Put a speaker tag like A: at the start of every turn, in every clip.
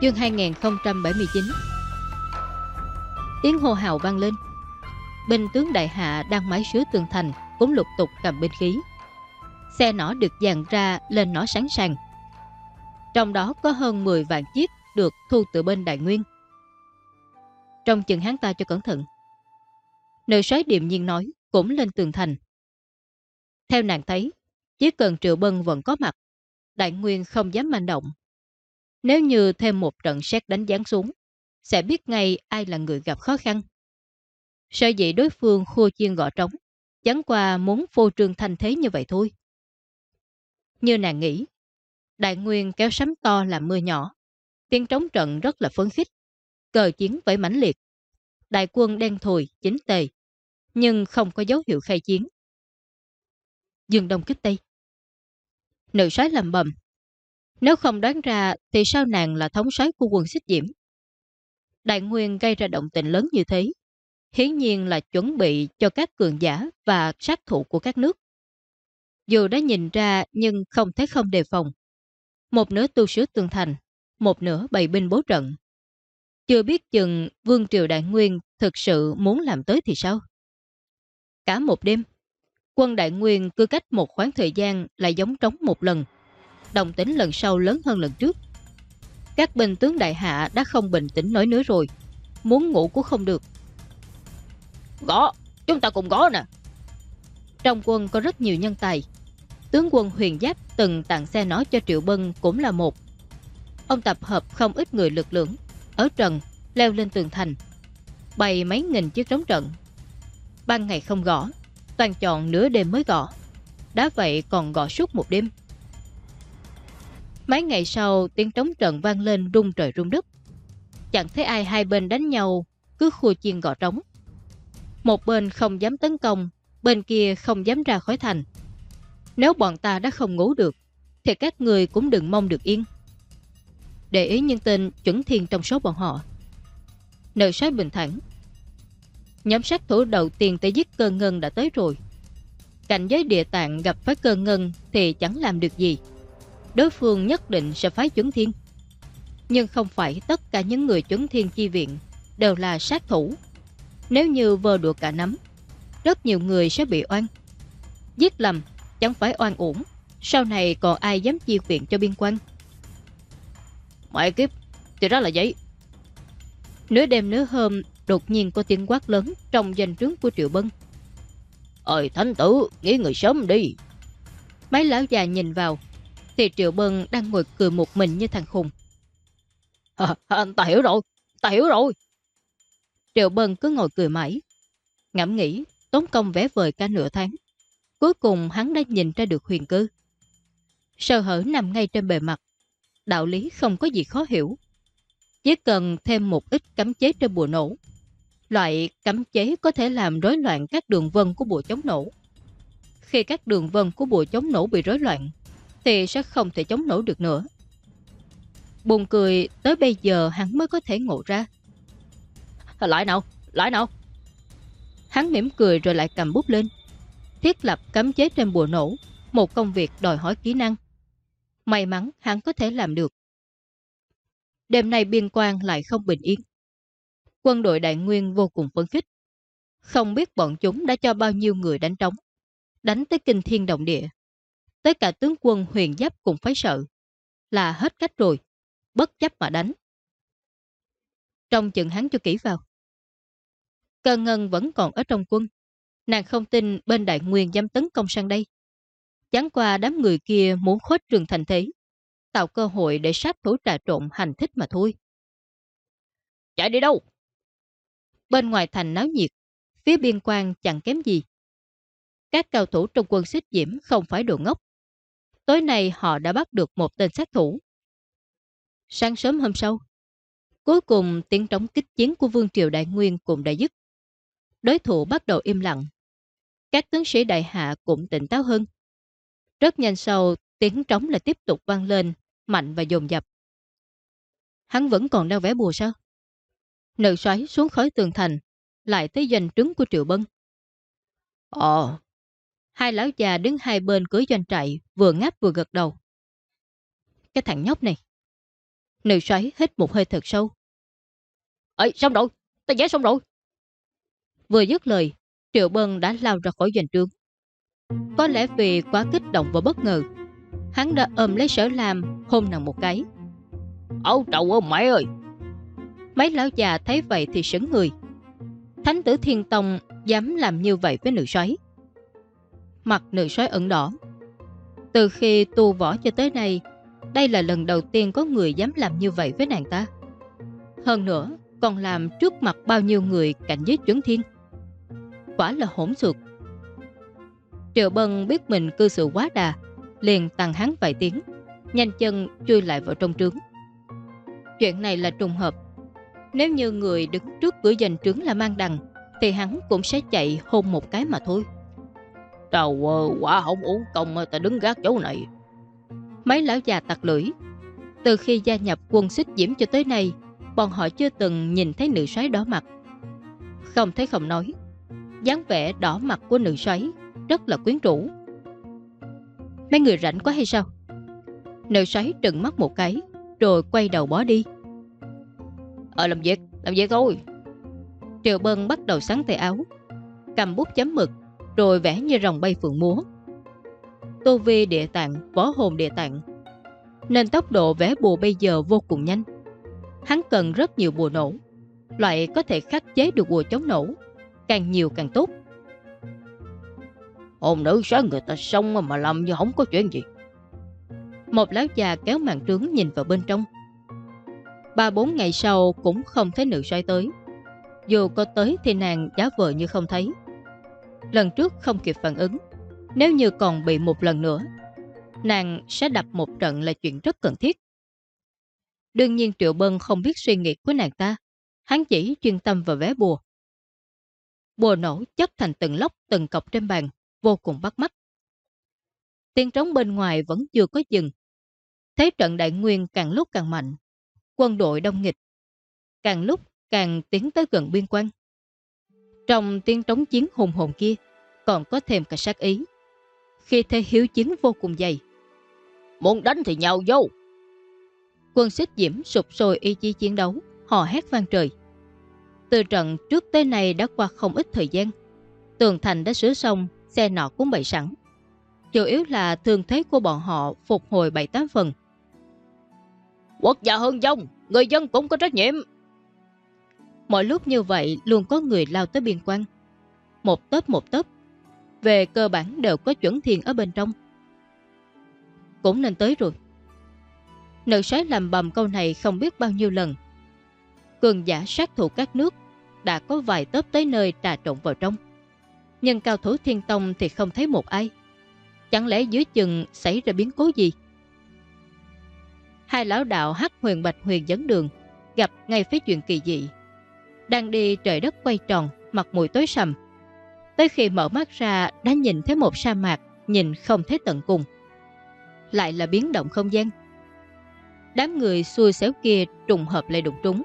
A: Chương 2079 Tiếng hô hào vang lên. Binh tướng đại hạ đang mái sứa tường thành, Cũng lục tục cầm binh khí. Xe nỏ được dàn ra lên nỏ sẵn sàng. Trong đó có hơn 10 vạn chiếc Được thu từ bên đại nguyên. Trong chừng hắn ta cho cẩn thận. Nữ sói điềm nhiên nói Cũng lên tường thành. Theo nàng thấy, Chỉ cần Triệu Bân vẫn có mặt, Đại Nguyên không dám manh động nếu như thêm một trận xét đánh giáng xuống, sẽ biết ngay ai là người gặp khó khăn. Sở dĩ đối phương khô chiên gõ trống, chẳng qua muốn phô trương thanh thế như vậy thôi. Như nàng nghĩ, đại nguyên kéo sấm to làm mưa nhỏ, tiếng trống trận rất là phấn khích, cờ chiến với mãnh liệt. Đại quân đen thùi, chính tề, nhưng không có dấu hiệu khai chiến. Dương Đông kích Tây. Nữ soái làm bầm, nếu không đoán ra thì sao nàng là thống soái của quân xích diễm? Đại Nguyên gây ra động tình lớn như thế. Hiển nhiên là chuẩn bị cho các cường giả và sát thủ của các nước. Dù đã nhìn ra nhưng không thấy không đề phòng. Một nửa tu sửa tường thành, một nửa bày binh bố trận. Chưa biết chừng Vương Triều Đại Nguyên thực sự muốn làm tới thì sao? Cả một đêm, quân Đại Nguyên cứ cách một khoảng thời gian lại giống trống một lần đồng tính lần sau lớn hơn lần trước. Các binh tướng đại hạ đã không bình tĩnh nổi nữa rồi. Muốn ngủ cũng không được.
B: Gõ! Chúng ta cùng gõ nè!
A: Trong quân có rất nhiều nhân tài. Tướng quân huyền giáp từng tặng xe nó cho Triệu Bân cũng là một. Ông tập hợp không ít người lực lượng. Ở trần, leo lên tường thành. Bày mấy nghìn chiếc trống trận. Ban ngày không gõ, toàn chọn nửa đêm mới gõ. Đã vậy còn gõ suốt một đêm. Mấy ngày sau tiếng trống trận vang lên rung trời rung đất. Chẳng thấy ai hai bên đánh nhau, cứ khua chiên gõ trống. Một bên không dám tấn công, bên kia không dám ra khỏi thành. Nếu bọn ta đã không ngủ được, thì các người cũng đừng mong được yên. Để ý nhân tên chuẩn thiên trong số bọn họ. Nợ sát bình thẳng. Nhóm sát thủ đầu tiên tới giết cơ ngân đã tới rồi. Cảnh giới địa tạng gặp phải cơ ngân thì chẳng làm được gì đối phương nhất định sẽ phái chuẩn thiên. Nhưng không phải tất cả những người chuẩn thiên chi viện đều là sát thủ. Nếu như vơ đùa cả nắm, rất nhiều người sẽ bị oan. Giết lầm, chẳng phải oan uổng, sau này còn ai dám chi viện cho biên quan.
B: Mẹ kiếp, thì đó là giấy.
A: Nửa đêm nửa hôm, đột nhiên có tiếng quát lớn trong danh trướng của Triệu Bân.
B: Ơi thánh tử, nghỉ người sớm đi.
A: Mấy lão già nhìn vào, thì Triệu Bân đang ngồi cười một mình như thằng khùng.
B: À, ta hiểu rồi, ta hiểu rồi.
A: Triệu Bân cứ ngồi cười mãi. Ngẫm nghĩ, tốn công vẽ vời cả nửa tháng. Cuối cùng hắn đã nhìn ra được huyền cư. Sơ hở nằm ngay trên bề mặt. Đạo lý không có gì khó hiểu. Chỉ cần thêm một ít cấm chế trên bùa nổ. Loại cấm chế có thể làm rối loạn các đường vân của bùa chống nổ. Khi các đường vân của bùa chống nổ bị rối loạn, thì sẽ không thể chống nổi được nữa. Buồn cười tới bây giờ hắn mới có thể ngộ ra.
B: Lại nào, lại nào.
A: Hắn mỉm cười rồi lại cầm bút lên. Thiết lập cấm chế trên bùa nổ, một công việc đòi hỏi kỹ năng. May mắn hắn có thể làm được. Đêm nay biên quan lại không bình yên. Quân đội đại nguyên vô cùng phấn khích. Không biết bọn chúng đã cho bao nhiêu người đánh trống. Đánh tới kinh thiên động địa. Tới cả tướng quân huyền giáp cũng phải sợ. Là hết cách rồi. Bất chấp mà đánh. Trong chừng hắn cho kỹ vào. Cơ ngân vẫn còn ở trong quân. Nàng không tin bên đại nguyên dám tấn công sang đây. Chẳng qua đám người kia muốn khuếch trường thành thế. Tạo cơ hội để sát thủ trà trộn hành thích mà thôi.
B: Chạy đi đâu?
A: Bên ngoài thành náo nhiệt. Phía biên quan chẳng kém gì. Các cao thủ trong quân xích diễm không phải đồ ngốc. Tối nay họ đã bắt được một tên sát thủ. Sáng sớm hôm sau, cuối cùng tiếng trống kích chiến của Vương Triều Đại Nguyên cũng đã dứt. Đối thủ bắt đầu im lặng. Các tướng sĩ đại hạ cũng tỉnh táo hơn. Rất nhanh sau, tiếng trống lại tiếp tục vang lên, mạnh và dồn dập. Hắn vẫn còn đang vẽ bùa sao? Nữ xoáy xuống khói tường thành, lại tới danh trứng của Triệu Bân.
B: ồ.
A: Hai lão già đứng hai bên cưới doanh trại, vừa ngáp vừa gật đầu. Cái thằng nhóc này. Nữ xoáy hít một hơi thật sâu.
B: Ê, xong rồi, ta giải xong rồi.
A: Vừa dứt lời, Triệu Bân đã lao ra khỏi doanh trướng. Có lẽ vì quá kích động và bất ngờ, hắn đã ôm lấy sở làm hôn nàng một cái.
B: Âu trầu ơi mẹ ơi!
A: Mấy lão già thấy vậy thì sững người. Thánh tử Thiên Tông dám làm như vậy với nữ soái Mặt nữ sói ẩn đỏ. Từ khi tu võ cho tới nay, đây là lần đầu tiên có người dám làm như vậy với nàng ta. Hơn nữa, còn làm trước mặt bao nhiêu người cảnh giới chuẩn thiên. Quả là hỗn xược. Triệu Bân biết mình cư xử quá đà, liền tăng hắn vài tiếng, nhanh chân chui lại vào trong trướng. Chuyện này là trùng hợp. Nếu như người đứng trước cửa giành trướng là mang đằng, thì hắn cũng sẽ chạy hôn một cái mà thôi.
B: Trời ơi, quả không uống công ta đứng gác chỗ này.
A: Mấy lão già tặc lưỡi. Từ khi gia nhập quân xích diễm cho tới nay, bọn họ chưa từng nhìn thấy nữ xoáy đỏ mặt. Không thấy không nói, dáng vẻ đỏ mặt của nữ xoáy rất là quyến rũ. Mấy người rảnh quá hay sao? Nữ xoáy trừng mắt một cái, rồi quay đầu bỏ đi.
B: Ờ làm việc, làm việc thôi.
A: Triệu Bân bắt đầu sáng tay áo, cầm bút chấm mực, rồi vẽ như rồng bay phượng múa. Tô vi địa tạng, võ hồn địa tạng, nên tốc độ vẽ bùa bây giờ vô cùng nhanh. Hắn cần rất nhiều bùa nổ, loại có thể khắc chế được bùa chống nổ, càng nhiều càng tốt.
B: Hồn nữ sáng người ta xong mà làm như không có chuyện gì.
A: Một lão già kéo màn trướng nhìn vào bên trong. Ba bốn ngày sau cũng không thấy nữ xoay tới. Dù có tới thì nàng giá vợ như không thấy. Lần trước không kịp phản ứng. Nếu như còn bị một lần nữa, nàng sẽ đập một trận là chuyện rất cần thiết. Đương nhiên Triệu Bân không biết suy nghĩ của nàng ta. Hắn chỉ chuyên tâm vào vé bùa. Bùa nổ chất thành từng lốc từng cọc trên bàn, vô cùng bắt mắt. Tiếng trống bên ngoài vẫn chưa có dừng. Thế trận đại nguyên càng lúc càng mạnh. Quân đội đông nghịch. Càng lúc càng tiến tới gần biên quan. Trong tiếng trống chiến hùng hồn kia, còn có thêm cả sát ý. Khi thế hiếu chiến vô cùng dày.
B: Muốn đánh thì nhau vô.
A: Quân xích diễm sụp sôi ý chí chiến đấu, hò hét vang trời. Từ trận trước tới nay đã qua không ít thời gian. Tường thành đã sửa xong, xe nọ cũng bày sẵn. Chủ yếu là thương thế của bọn họ phục hồi 7-8 phần.
B: Quốc gia hơn dông, người dân cũng có trách nhiệm.
A: Mỗi lúc như vậy luôn có người lao tới biên quan. Một tớp một tớp. Về cơ bản đều có chuẩn thiền ở bên trong. Cũng nên tới rồi. Nữ sái làm bầm câu này không biết bao nhiêu lần. Cường giả sát thủ các nước đã có vài tớp tới nơi trà trộn vào trong. Nhưng cao thủ thiên tông thì không thấy một ai. Chẳng lẽ dưới chừng xảy ra biến cố gì? Hai lão đạo hắc huyền bạch huyền dẫn đường, gặp ngay phía chuyện kỳ dị. Đang đi trời đất quay tròn, mặt mũi tối sầm. Tới khi mở mắt ra đã nhìn thấy một sa mạc, nhìn không thấy tận cùng. Lại là biến động không gian. Đám người xui xéo kia trùng hợp lại đụng trúng.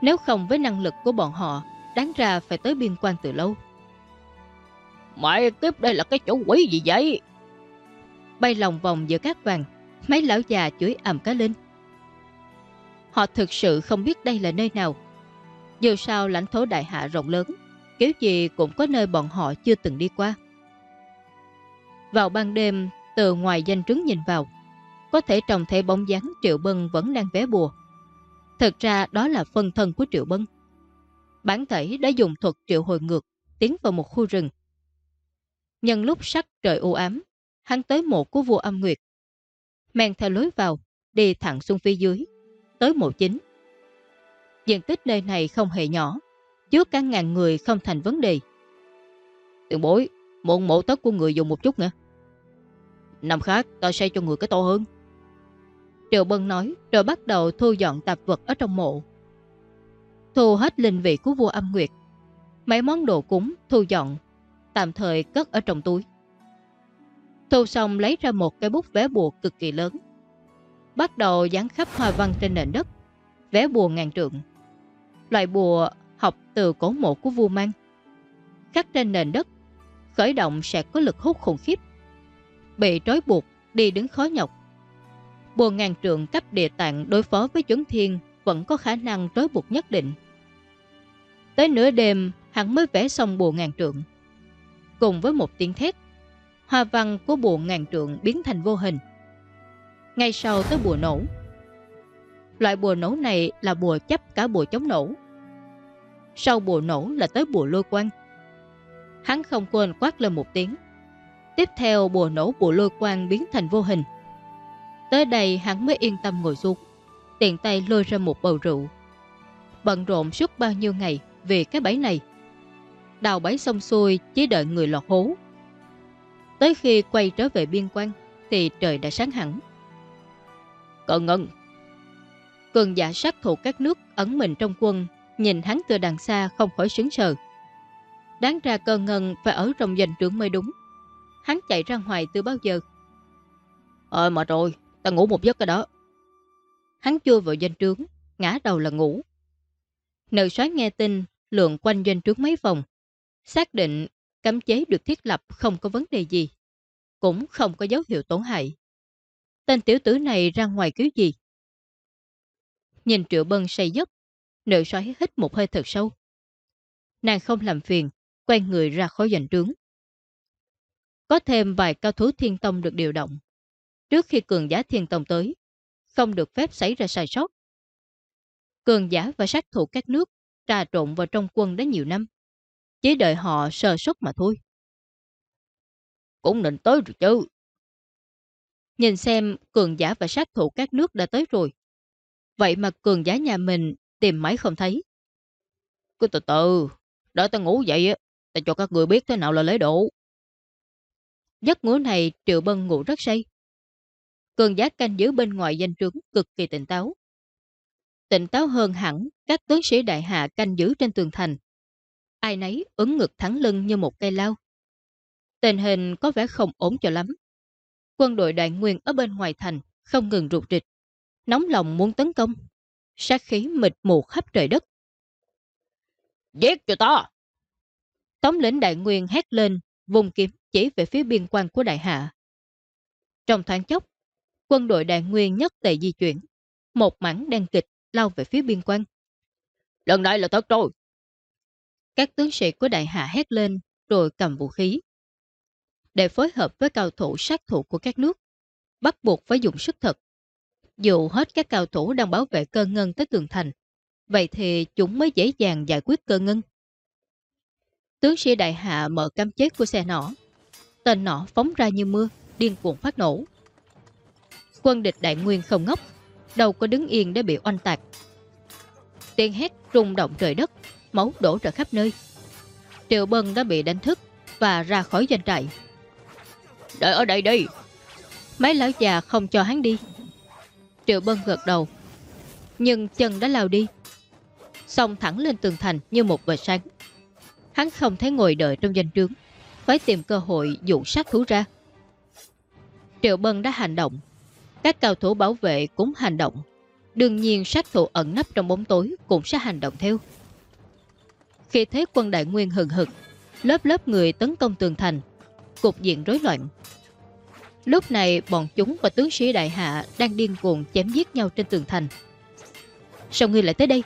A: Nếu không với năng lực của bọn họ, đáng ra phải tới biên quan từ lâu.
B: Mẹ kiếp đây là cái chỗ quỷ gì vậy?
A: Bay lòng vòng giữa các vàng, mấy lão già chửi ầm cá lên. Họ thực sự không biết đây là nơi nào. Dù sao lãnh thổ đại hạ rộng lớn, kiểu gì cũng có nơi bọn họ chưa từng đi qua. Vào ban đêm, từ ngoài danh trứng nhìn vào, có thể trông thấy bóng dáng Triệu Bân vẫn đang vé bùa. Thực ra đó là phân thân của Triệu Bân. Bản thể đã dùng thuật triệu hồi ngược, tiến vào một khu rừng. Nhân lúc sắc trời u ám, hắn tới mộ của vua âm nguyệt. Men theo lối vào, đi thẳng xuống phía dưới, tới mộ chính. Diện tích nơi này không hề nhỏ, chứa cả ngàn người không thành vấn đề.
B: Tiền bối, mượn mộ tất của người dùng một chút nữa. Năm khác, ta xây cho người cái to hơn.
A: Triệu Bân nói, rồi bắt đầu thu dọn tạp vật ở trong mộ. Thu hết linh vị của vua âm nguyệt. Mấy món đồ cúng thu dọn, tạm thời cất ở trong túi. Thu xong lấy ra một cái bút vẽ bùa cực kỳ lớn. Bắt đầu dán khắp hoa văn trên nền đất, vẽ bùa ngàn trượng. Loại bùa học từ cổ mộ của vua mang. Khắc trên nền đất, khởi động sẽ có lực hút khủng khiếp. Bị trói buộc, đi đứng khó nhọc. Bùa ngàn trượng cấp địa tạng đối phó với chuẩn thiên vẫn có khả năng trói buộc nhất định. Tới nửa đêm, hắn mới vẽ xong bùa ngàn trượng. Cùng với một tiếng thét, hoa văn của bùa ngàn trượng biến thành vô hình. Ngay sau tới bùa nổ. Loại bùa nổ này là bùa chấp cả bùa chống nổ. Sau bùa nổ là tới bùa lôi quang. Hắn không quên quát lên một tiếng. Tiếp theo bùa nổ bùa lôi quang biến thành vô hình. Tới đây hắn mới yên tâm ngồi xuống. Tiện tay lôi ra một bầu rượu. Bận rộn suốt bao nhiêu ngày vì cái bẫy này. Đào bẫy xong xuôi chỉ đợi người lọt hố. Tới khi quay trở về biên quan thì trời đã sáng hẳn. Cận ngân Cường giả sát thủ các nước ẩn mình trong quân nhìn hắn từ đằng xa không khỏi sướng sờ. Đáng ra cơn ngân phải ở trong danh trưởng mới đúng. Hắn chạy ra ngoài từ bao giờ? Ờ mà rồi, ta ngủ một giấc cái đó. Hắn chui vào danh trướng, ngã đầu là ngủ. Nữ soái nghe tin, lượng quanh doanh trướng mấy vòng. Xác định cấm chế được thiết lập không có vấn đề gì. Cũng không có dấu hiệu tổn hại. Tên tiểu tử này ra ngoài cứu gì? Nhìn triệu bân say giấc, nữ soái hít một hơi thật sâu. Nàng không làm phiền, quay người ra khỏi giành trướng. Có thêm vài cao thú thiên tông được điều động. Trước khi cường giá thiên tông tới, không được phép xảy ra sai sót. Cường giả và sát thủ các nước trà trộn vào trong quân đã nhiều năm. Chỉ đợi họ sờ sốt mà thôi. Cũng định tới rồi chứ. Nhìn xem cường giả và sát thủ các nước đã tới rồi. Vậy mà cường giả nhà mình tìm máy không thấy. Cứ từ từ, đợi ta ngủ dậy ta cho các người biết thế nào là lấy độ. Giấc ngủ này Triệu Bân ngủ rất say. Cường giác canh giữ bên ngoài danh trướng cực kỳ tỉnh táo. Tỉnh táo hơn hẳn các tướng sĩ đại hạ canh giữ trên tường thành. Ai nấy ứng ngực thẳng lưng như một cây lao. Tình hình có vẻ không ổn cho lắm. Quân đội đại nguyên ở bên ngoài thành không ngừng rụt rịch. Nóng lòng muốn tấn công. Sát khí mịt mù khắp trời đất. Giết cho ta! Tống lĩnh đại nguyên hét lên, vùng kiếm chỉ về phía biên quan của đại hạ. Trong thoáng chốc, quân đội đại nguyên nhất tề di chuyển. Một mảng đen kịch lao về phía biên quan. Lần này là tất rồi. Các tướng sĩ của đại hạ hét lên rồi cầm vũ khí. Để phối hợp với cao thủ sát thủ của các nước, bắt buộc phải dùng sức thật. Dù hết các cao thủ đang bảo vệ cơ ngân tới tường thành, vậy thì chúng mới dễ dàng giải quyết cơ ngân. Tướng sĩ đại hạ mở cam chết của xe nỏ. Tên nỏ phóng ra như mưa, điên cuồng phát nổ. Quân địch đại nguyên không ngốc, đâu có đứng yên để bị oanh tạc. Tiếng hét rung động trời đất, máu đổ ra khắp nơi. Triệu Bân đã bị đánh thức và ra khỏi doanh trại. Đợi ở đây đi! Mấy lão già không cho hắn đi. Triệu Bân gật đầu. Nhưng chân đã lao đi. Xong thẳng lên tường thành như một vệt sáng. Hắn không thấy ngồi đợi trong danh trướng. Phải tìm cơ hội dụ sát thú ra. Triệu Bân đã hành động. Các cao thủ bảo vệ cũng hành động. Đương nhiên sát thủ ẩn nấp trong bóng tối cũng sẽ hành động theo. Khi thế quân đại nguyên hừng hực, lớp lớp người tấn công tường thành, cục diện rối loạn. Lúc này bọn chúng và tướng sĩ đại hạ đang điên cuồng chém giết nhau trên tường thành. Sao ngươi lại tới đây?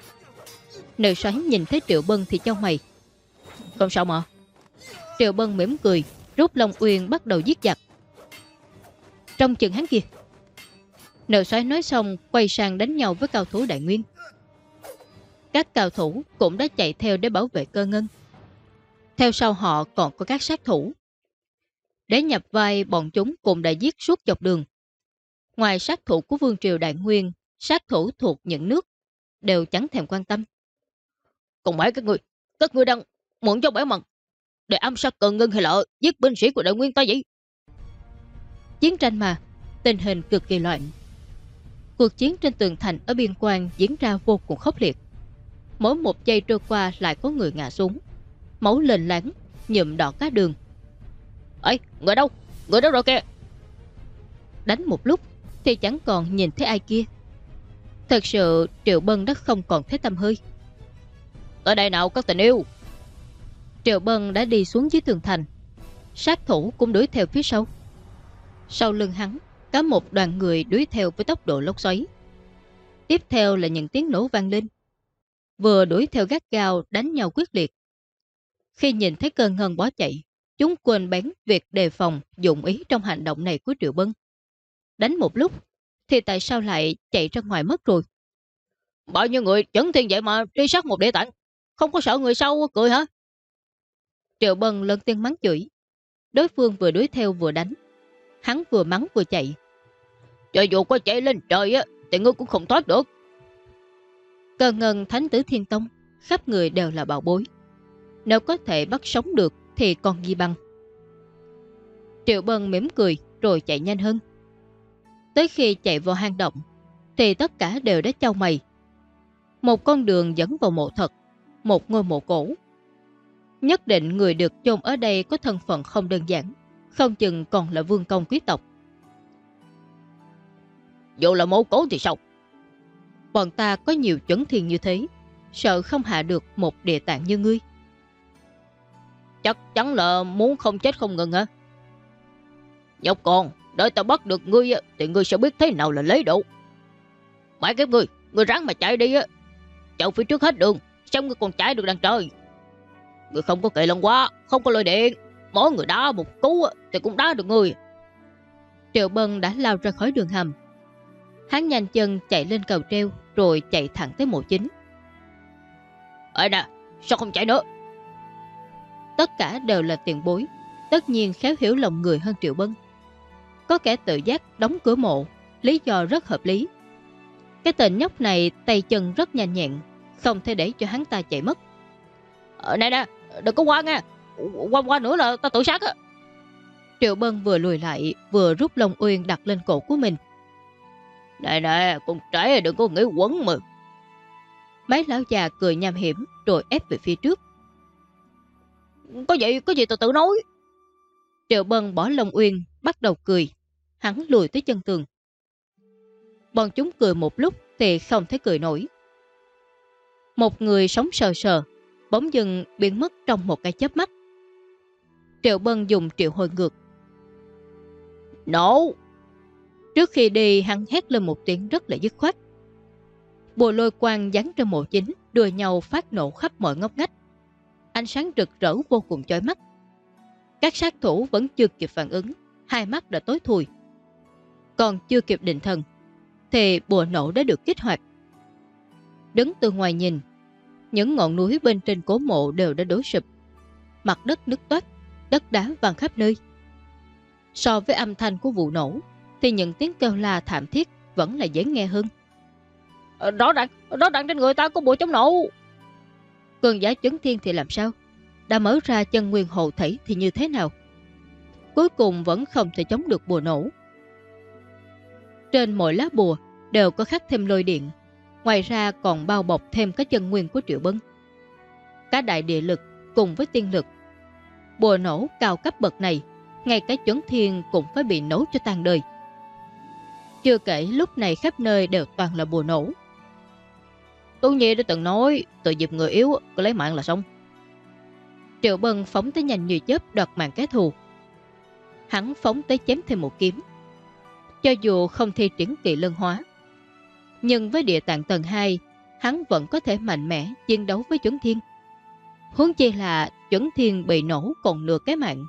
A: Nữ xoáy nhìn thấy Triệu Bân thì cho mày. Không sao mà. Triệu Bân mỉm cười, rút Long Uyên bắt đầu giết giặc. Trong chừng hắn kia. Nữ xoáy nói xong quay sang đánh nhau với cao thủ đại nguyên. Các cao thủ cũng đã chạy theo để bảo vệ cơ ngân. Theo sau họ còn có các sát thủ. Để nhập vai bọn chúng cùng đã giết suốt dọc đường. Ngoài sát thủ của Vương Triều Đại Nguyên, sát thủ thuộc những nước đều chẳng thèm quan tâm. Còn mấy các người, các người đang muốn cho bẻ mật để âm sát cờ ngân hay lợ giết binh sĩ của Đại Nguyên ta vậy? Chiến tranh mà, tình hình cực kỳ loạn. Cuộc chiến trên tường thành ở biên quan diễn ra vô cùng khốc liệt. Mỗi một giây trôi qua lại có người ngã xuống. Máu lên láng, nhuộm đỏ cá đường. Ê, người đâu? Người đâu rồi kìa? Đánh một lúc thì chẳng còn nhìn thấy ai kia. Thật sự Triệu Bân đã không còn thấy tâm hơi. Ở đây nào các tình yêu? Triệu Bân đã đi xuống dưới tường thành. Sát thủ cũng đuổi theo phía sau. Sau lưng hắn Có một đoàn người đuổi theo với tốc độ lốc xoáy. Tiếp theo là những tiếng nổ vang lên. Vừa đuổi theo gắt gao đánh nhau quyết liệt. Khi nhìn thấy cơn ngân bó chạy, chúng quên bén việc đề phòng, dụng ý trong hành động này của Triệu Bân. Đánh một lúc, thì tại sao lại chạy ra ngoài mất rồi?
B: Bao nhiêu người chấn thiên vậy mà truy sát một địa tạng, không có sợ người sau cười hả?
A: Triệu Bân lớn tiếng mắng chửi. Đối phương vừa đuổi theo vừa đánh. Hắn vừa mắng vừa chạy.
B: Cho dù có chạy lên trời á, thì ngươi cũng không thoát được.
A: Cờ ngân thánh tử thiên tông, khắp người đều là bảo bối. Nếu có thể bắt sống được thì còn gì bằng. Triệu Bân mỉm cười rồi chạy nhanh hơn. Tới khi chạy vào hang động thì tất cả đều đã trao mày. Một con đường dẫn vào mộ thật, một ngôi mộ cổ. Nhất định người được chôn ở đây có thân phận không đơn giản, không chừng còn là vương công quý tộc.
B: Dù là mộ cổ thì sao?
A: Bọn ta có nhiều chuẩn thiên như thế, sợ không hạ được một địa tạng như ngươi.
B: Chắc chắn là muốn không chết không ngừng hả? Nhóc con, đợi ta bắt được ngươi thì ngươi sẽ biết thế nào là lấy đủ. Mãi kiếp ngươi, ngươi ráng mà chạy đi á. chậu phía trước hết đường, xong ngươi còn chạy được đằng trời? Ngươi không có kệ lần quá, không có lôi điện. Mỗi người đá một cú thì cũng đá được ngươi.
A: Triệu Bân đã lao ra khỏi đường hầm. Hắn nhanh chân chạy lên cầu treo rồi chạy thẳng tới mộ chính.
B: Ê nè, sao không chạy nữa?
A: Tất cả đều là tiền bối, tất nhiên khéo hiểu lòng người hơn Triệu Bân. Có kẻ tự giác đóng cửa mộ, lý do rất hợp lý. Cái tên nhóc này tay chân rất nhanh nhẹn, không thể để cho hắn ta chạy mất.
B: Ờ, nè nè, đừng có qua nha, qua qua nữa là ta tự sát á.
A: Triệu Bân vừa lùi lại, vừa rút lông uyên đặt lên cổ của mình.
B: Nè nè, con trẻ đừng có nghĩ quấn mà.
A: Mấy lão già cười nham hiểm rồi ép về phía trước.
B: Có gì, có gì từ từ nói.
A: Triệu Bân bỏ lông uyên, bắt đầu cười. Hắn lùi tới chân tường. Bọn chúng cười một lúc thì không thấy cười nổi. Một người sống sờ sờ, bóng dừng biến mất trong một cái chớp mắt. Triệu Bân dùng triệu hồi ngược.
B: Nổ!
A: Trước khi đi hắn hét lên một tiếng rất là dứt khoát. Bùa lôi quang dán trên mộ chính, đùa nhau phát nổ khắp mọi ngóc ngách. Ánh sáng rực rỡ vô cùng chói mắt. Các sát thủ vẫn chưa kịp phản ứng, hai mắt đã tối thui. Còn chưa kịp định thần, thì bùa nổ đã được kích hoạt. Đứng từ ngoài nhìn, những ngọn núi bên trên cố mộ đều đã đổ sụp. Mặt đất nứt toát, đất đá văng khắp nơi. So với âm thanh của vụ nổ, thì những tiếng kêu la thảm thiết vẫn là dễ nghe hơn.
B: Rõ ràng, rõ ràng trên người ta có bùa chống nổ.
A: Cường giả chấn thiên thì làm sao? Đã mở ra chân nguyên hộ thể thì như thế nào? Cuối cùng vẫn không thể chống được bùa nổ. Trên mỗi lá bùa đều có khắc thêm lôi điện. Ngoài ra còn bao bọc thêm cái chân nguyên của triệu bân. Cả đại địa lực cùng với tiên lực. Bùa nổ cao cấp bậc này, ngay cái chấn thiên cũng phải bị nổ cho tan đời. Chưa kể lúc này khắp nơi đều toàn là bùa nổ.
B: Tú Nhi đã từng nói, tự dịp người yếu, cứ lấy mạng là xong.
A: Triệu Bân phóng tới nhanh như chớp đoạt mạng cái thù. Hắn phóng tới chém thêm một kiếm. Cho dù không thi triển kỳ lân hóa, nhưng với địa tạng tầng 2, hắn vẫn có thể mạnh mẽ chiến đấu với chuẩn thiên. Huống chi là chuẩn thiên bị nổ còn nửa cái mạng.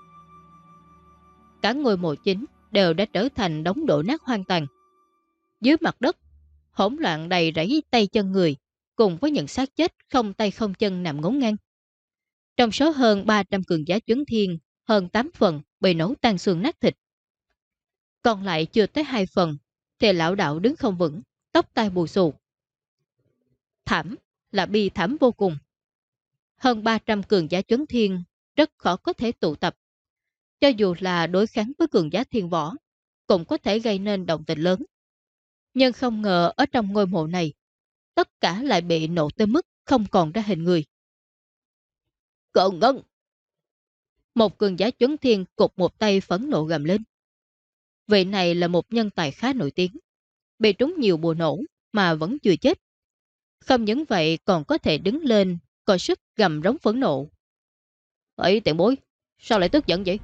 A: Cả ngôi mộ chính đều đã trở thành đống đổ nát hoàn toàn. Dưới mặt đất, hỗn loạn đầy rẫy tay chân người, cùng với những xác chết không tay không chân nằm ngốn ngang. Trong số hơn 300 cường giá chấn thiên, hơn 8 phần bị nổ tan xương nát thịt. Còn lại chưa tới 2 phần, thì lão đạo đứng không vững, tóc tai bù xù. Thảm là bi thảm vô cùng. Hơn 300 cường giá chấn thiên rất khó có thể tụ tập. Cho dù là đối kháng với cường giá thiên võ, cũng có thể gây nên động tình lớn. Nhưng không ngờ ở trong ngôi mộ này, tất cả lại bị nổ tới mức không còn ra hình người.
B: Cận ngân!
A: Một cường giá chấn thiên cục một tay phấn nộ gầm lên. Vị này là một nhân tài khá nổi tiếng, bị trúng nhiều bùa nổ mà vẫn chưa chết. Không những vậy còn có thể đứng lên, coi sức gầm rống phấn nộ.
B: Ấy tiện bối, sao lại tức giận vậy?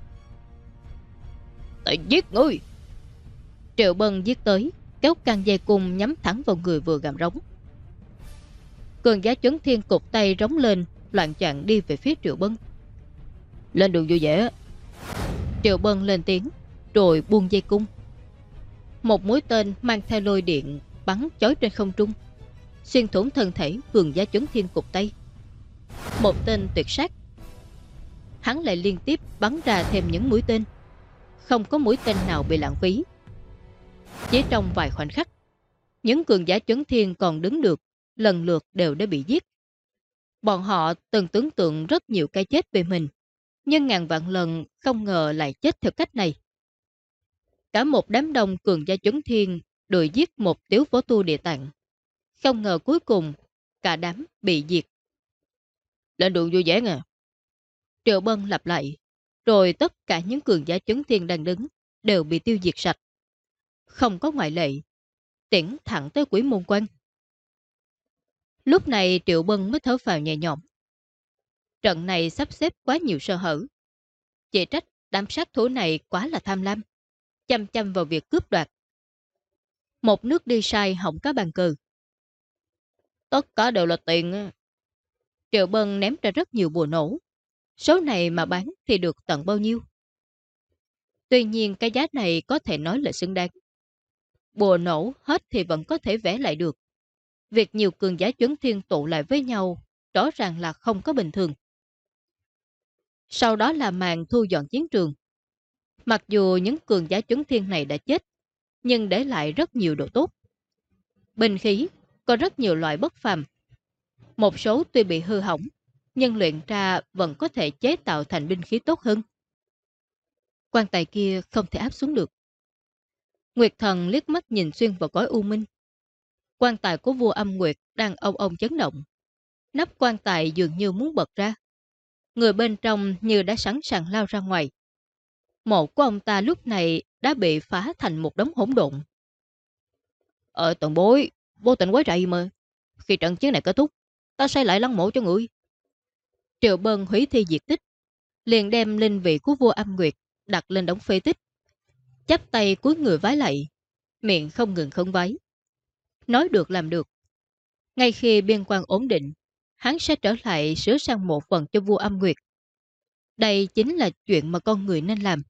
B: Tại giết ngươi!
A: Triệu Bân giết tới, kéo căng dây cung nhắm thẳng vào người vừa gầm rống. Cường giá chấn thiên cục tay rống lên, loạn chặn đi về phía Triệu Bân.
B: Lên đường vui vẻ.
A: Triệu Bân lên tiếng, rồi buông dây cung. Một mũi tên mang theo lôi điện bắn chói trên không trung, xuyên thủng thân thể cường giá chấn thiên cục tay. Một tên tuyệt sát. Hắn lại liên tiếp bắn ra thêm những mũi tên. Không có mũi tên nào bị lãng phí. Chỉ trong vài khoảnh khắc, những cường giả chấn thiên còn đứng được, lần lượt đều đã bị giết. Bọn họ từng tưởng tượng rất nhiều cái chết về mình, nhưng ngàn vạn lần không ngờ lại chết theo cách này. Cả một đám đông cường gia chấn thiên đuổi giết một tiếu phố tu địa tạng. Không ngờ cuối cùng cả đám bị diệt.
B: Lên đường vui vẻ à.
A: Triệu Bân lặp lại, rồi tất cả những cường giả chấn thiên đang đứng đều bị tiêu diệt sạch. Không có ngoại lệ, tiễn thẳng tới quỷ môn quan. Lúc này Triệu Bân mới thở phào nhẹ nhõm. Trận này sắp xếp quá nhiều sơ hở. Chỉ trách đám sát thủ này quá là tham lam, chăm chăm vào việc cướp đoạt. Một nước đi sai hỏng cá bàn cờ.
B: Tất cả đều là tiền.
A: Triệu Bân ném ra rất nhiều bùa nổ. Số này mà bán thì được tận bao nhiêu? Tuy nhiên cái giá này có thể nói là xứng đáng. Bùa nổ hết thì vẫn có thể vẽ lại được. Việc nhiều cường giá chấn thiên tụ lại với nhau rõ ràng là không có bình thường. Sau đó là màn thu dọn chiến trường. Mặc dù những cường giá chấn thiên này đã chết, nhưng để lại rất nhiều độ tốt. Bình khí có rất nhiều loại bất phàm. Một số tuy bị hư hỏng, nhưng luyện ra vẫn có thể chế tạo thành binh khí tốt hơn. Quan tài kia không thể áp xuống được. Nguyệt thần liếc mắt nhìn xuyên vào cõi u minh. Quan tài của vua âm Nguyệt đang ông ông chấn động. Nắp quan tài dường như muốn bật ra. Người bên trong như đã sẵn sàng lao ra ngoài. Mộ của ông ta lúc này đã bị phá thành một đống hỗn độn.
B: Ờ, ở tận bối, vô tình quấy rầy mà. Khi trận chiến này kết thúc, ta xây lại lăng mộ cho người.
A: Triệu Bân hủy thi diệt tích, liền đem linh vị của vua âm Nguyệt đặt lên đống phê tích. Chắp tay cuối người vái lạy, miệng không ngừng không vái. Nói được làm được. Ngay khi biên quan ổn định, hắn sẽ trở lại sửa sang một phần cho vua âm Nguyệt. Đây chính là chuyện mà con người nên làm.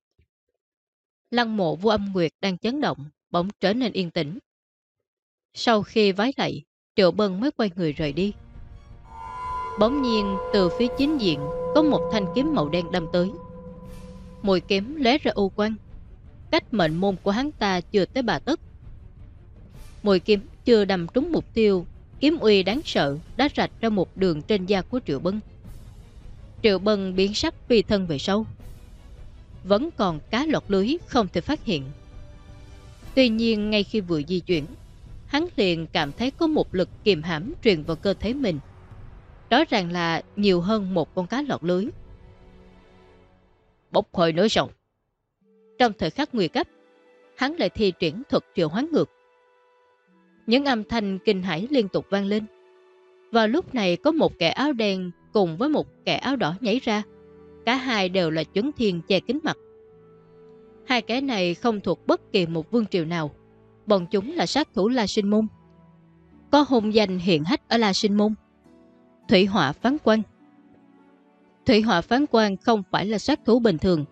A: Lăng mộ vua âm Nguyệt đang chấn động, bỗng trở nên yên tĩnh. Sau khi vái lạy, Triệu Bân mới quay người rời đi. Bỗng nhiên, từ phía chính diện, có một thanh kiếm màu đen đâm tới. Mùi kiếm lé ra u quan. Cách mệnh môn của hắn ta chưa tới bà tức. Mùi kiếm chưa đâm trúng mục tiêu, kiếm uy đáng sợ đã rạch ra một đường trên da của Triệu Bân. Triệu Bân biến sắc phi thân về sâu. Vẫn còn cá lọt lưới không thể phát hiện. Tuy nhiên ngay khi vừa di chuyển, hắn liền cảm thấy có một lực kiềm hãm truyền vào cơ thể mình. Đó ràng là nhiều hơn một con cá lọt lưới.
B: Bốc hơi nữa sao?
A: Trong thời khắc nguy cấp, hắn lại thi triển thuật triệu hoán ngược. Những âm thanh kinh hãi liên tục vang lên. Vào lúc này có một kẻ áo đen cùng với một kẻ áo đỏ nhảy ra. Cả hai đều là chấn thiên che kính mặt. Hai kẻ này không thuộc bất kỳ một vương triều nào. Bọn chúng là sát thủ La Sinh Môn. Có hùng danh hiện hách ở La Sinh Môn. Thủy họa phán quan. Thủy họa phán quan không phải là sát thủ bình thường.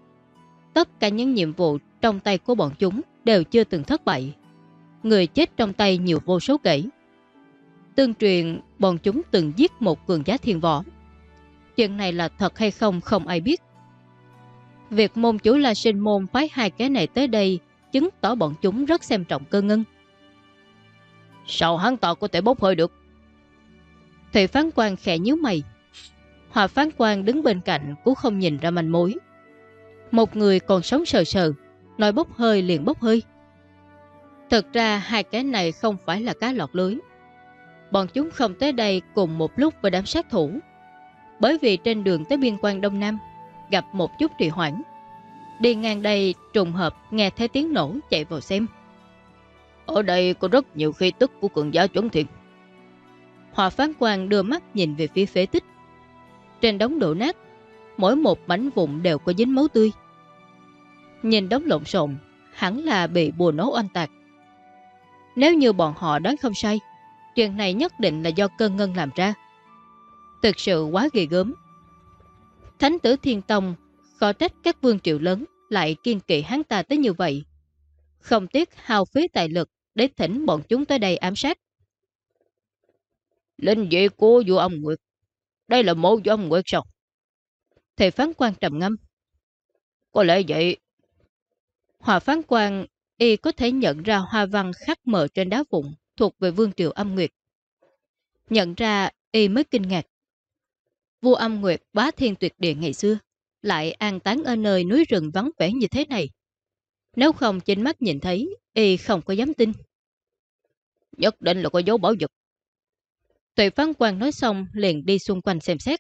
A: Tất cả những nhiệm vụ trong tay của bọn chúng đều chưa từng thất bại. Người chết trong tay nhiều vô số kể. Tương truyền bọn chúng từng giết một cường giá thiên võ. Chuyện này là thật hay không không ai biết. Việc môn chủ La Sinh Môn phái hai cái này tới đây chứng tỏ bọn chúng rất xem trọng cơ ngân.
B: Sao hắn ta có thể bốc hơi được?
A: Thầy phán quan khẽ nhíu mày. Hòa phán quan đứng bên cạnh cũng không nhìn ra manh mối. Một người còn sống sờ sờ, nói bốc hơi liền bốc hơi. Thực ra hai cái này không phải là cá lọt lưới. Bọn chúng không tới đây cùng một lúc với đám sát thủ. Bởi vì trên đường tới biên quan Đông Nam gặp một chút trì hoãn. Đi ngang đây trùng hợp nghe thấy tiếng nổ chạy vào xem.
B: Ở đây có rất nhiều khí tức của cường giáo chuẩn thiện.
A: Hòa phán quan đưa mắt nhìn về phía phế tích. Trên đống đổ nát, mỗi một mảnh vụn đều có dính máu tươi. Nhìn đống lộn xộn, hẳn là bị bùa nấu oanh tạc. Nếu như bọn họ đoán không sai, chuyện này nhất định là do cơn ngân làm ra. Thực sự quá ghê gớm. Thánh tử Thiên Tông khó trách các vương triệu lớn lại kiên kỵ hắn ta tới như vậy. Không tiếc hao phí tài lực để thỉnh bọn chúng tới đây ám sát.
B: Linh dị của vua ông Nguyệt. Đây là mộ vua ông Nguyệt sao?
A: Thầy phán quan trầm ngâm.
B: Có lẽ vậy.
A: Hòa phán quan y có thể nhận ra hoa văn khắc mờ trên đá vụn thuộc về vương triều âm Nguyệt. Nhận ra y mới kinh ngạc. Vua âm Nguyệt bá thiên tuyệt địa ngày xưa lại an táng ở nơi núi rừng vắng vẻ như thế này. Nếu không chính mắt nhìn thấy, y không có dám tin.
B: Nhất định là có dấu bảo vật.
A: Tuệ phán quan nói xong liền đi xung quanh xem xét.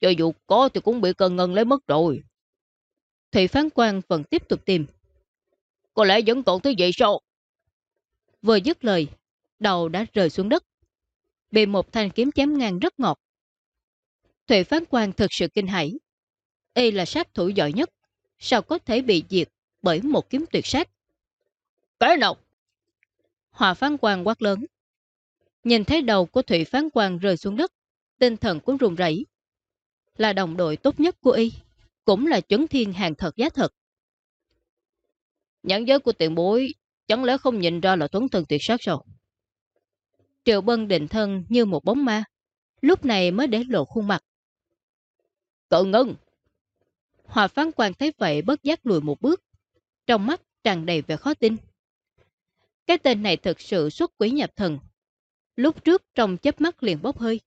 B: Cho dù có thì cũng bị cơn ngân lấy mất rồi.
A: Thủy phán quan vẫn tiếp tục tìm.
B: Có lẽ vẫn còn thứ gì sao?
A: Vừa dứt lời, đầu đã rơi xuống đất. Bị một thanh kiếm chém ngang rất ngọt. Thủy phán quan thực sự kinh hãi. Y là sát thủ giỏi nhất. Sao có thể bị diệt bởi một kiếm tuyệt sát?
B: Cái nào?
A: Hòa phán quan quát lớn. Nhìn thấy đầu của Thủy phán quan rơi xuống đất, tinh thần cũng run rẩy. Là đồng đội tốt nhất của y, cũng là chấn thiên hàng thật giá thật.
B: Nhãn giới của tiền bối chẳng lẽ không nhìn ra là tuấn thân tuyệt sát sao?
A: Triệu Bân định thân như một bóng ma, lúc này mới để lộ khuôn mặt.
B: Cậu ngân!
A: Hòa phán quan thấy vậy bất giác lùi một bước, trong mắt tràn đầy vẻ khó tin. Cái tên này thực sự xuất quỷ nhập thần. Lúc trước trong chớp mắt liền bốc hơi.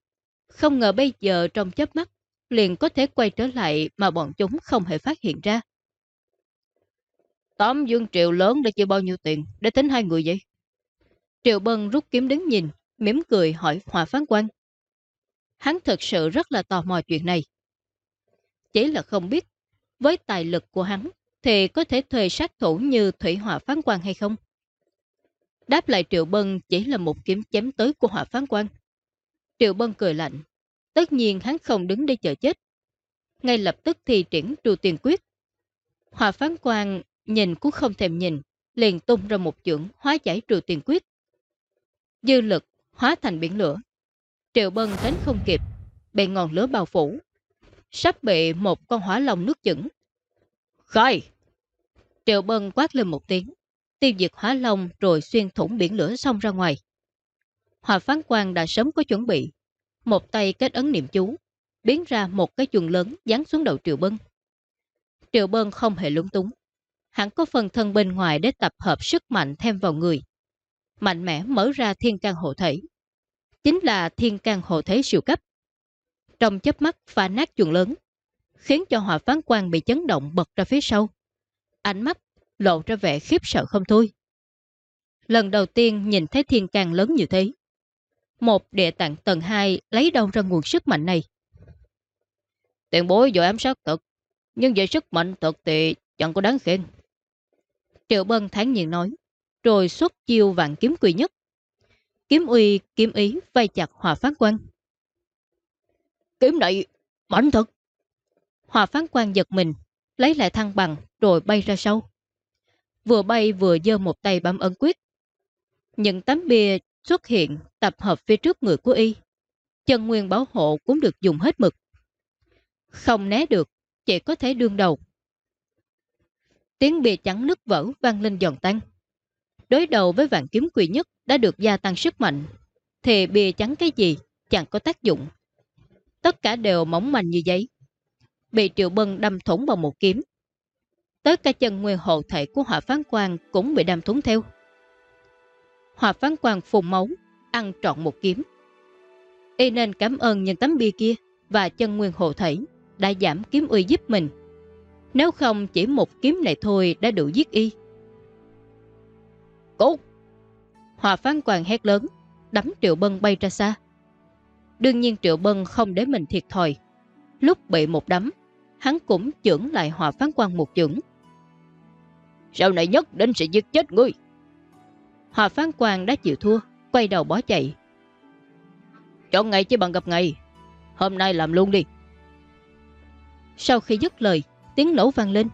A: Không ngờ bây giờ trong chớp mắt liền có thể quay trở lại mà bọn chúng không hề phát hiện ra.
B: Tám dương triệu lớn để chia bao nhiêu tiền để tính hai người vậy?
A: Triệu Bân rút kiếm đứng nhìn, mỉm cười hỏi hòa phán quan. Hắn thật sự rất là tò mò chuyện này. Chỉ là không biết, với tài lực của hắn thì có thể thuê sát thủ như Thủy hòa phán quan hay không? Đáp lại Triệu Bân chỉ là một kiếm chém tới của hòa phán quan. Triệu Bân cười lạnh. Tất nhiên hắn không đứng để chờ chết. Ngay lập tức thi triển trù tiền quyết. hòa phán quan nhìn cũng không thèm nhìn, liền tung ra một chưởng hóa giải trù tiền quyết. Dư lực hóa thành biển lửa. Triệu Bân tránh không kịp, bị ngọn lửa bao phủ. Sắp bị một con hỏa long nước chửng.
B: Khai!
A: Triệu Bân quát lên một tiếng, tiêu diệt hỏa long rồi xuyên thủng biển lửa xong ra ngoài. Hòa phán quan đã sớm có chuẩn bị. Một tay kết ấn niệm chú, biến ra một cái chuồng lớn dán xuống đầu Triệu Bân. Triệu Bân không hề lúng túng. Hắn có phần thân bên ngoài để tập hợp sức mạnh thêm vào người. Mạnh mẽ mở ra thiên can hộ thể. Chính là thiên can hộ thể siêu cấp. Trong chấp mắt phá nát chuồng lớn, khiến cho hỏa phán quan bị chấn động bật ra phía sau. Ánh mắt lộ ra vẻ khiếp sợ không thôi. Lần đầu tiên nhìn thấy thiên can lớn như thế. Một địa tạng tầng 2 lấy đâu ra nguồn sức mạnh này?
B: Tiền bối dội ám sát thật, nhưng về sức mạnh thật thì chẳng có đáng khen.
A: Triệu Bân tháng nhiên nói, rồi xuất chiêu vạn kiếm quỷ nhất. Kiếm uy, kiếm ý vây chặt hòa phán quan.
B: Kiếm này, mạnh thật.
A: Hòa phán quan giật mình, lấy lại thăng bằng rồi bay ra sau. Vừa bay vừa dơ một tay bấm ấn quyết. Những tấm bia xuất hiện tập hợp phía trước người của y. Chân nguyên bảo hộ cũng được dùng hết mực. Không né được, chỉ có thể đương đầu. Tiếng bìa trắng nứt vỡ vang lên giòn tan. Đối đầu với vạn kiếm quỷ nhất đã được gia tăng sức mạnh, thì bìa trắng cái gì chẳng có tác dụng. Tất cả đều mỏng manh như giấy. Bị Triệu Bân đâm thủng bằng một kiếm. Tới cả chân nguyên hộ thể của hỏa phán quan cũng bị đâm thủng theo. Hỏa phán quan phùng máu, ăn trọn một kiếm. Y nên cảm ơn những tấm bia kia và chân nguyên hộ thể đã giảm kiếm uy giúp mình. Nếu không chỉ một kiếm này thôi đã đủ giết y.
B: Cút!
A: Hòa phán quan hét lớn, đấm Triệu Bân bay ra xa. Đương nhiên Triệu Bân không để mình thiệt thòi. Lúc bị một đấm, hắn cũng chưởng lại hòa phán quan một chưởng.
B: Sau này nhất định sẽ giết chết ngươi.
A: Hòa phán quan đã chịu thua, quay đầu bỏ chạy.
B: Chọn ngày chứ bằng gặp ngày. Hôm nay làm luôn đi.
A: Sau khi dứt lời, tiếng nổ vang lên.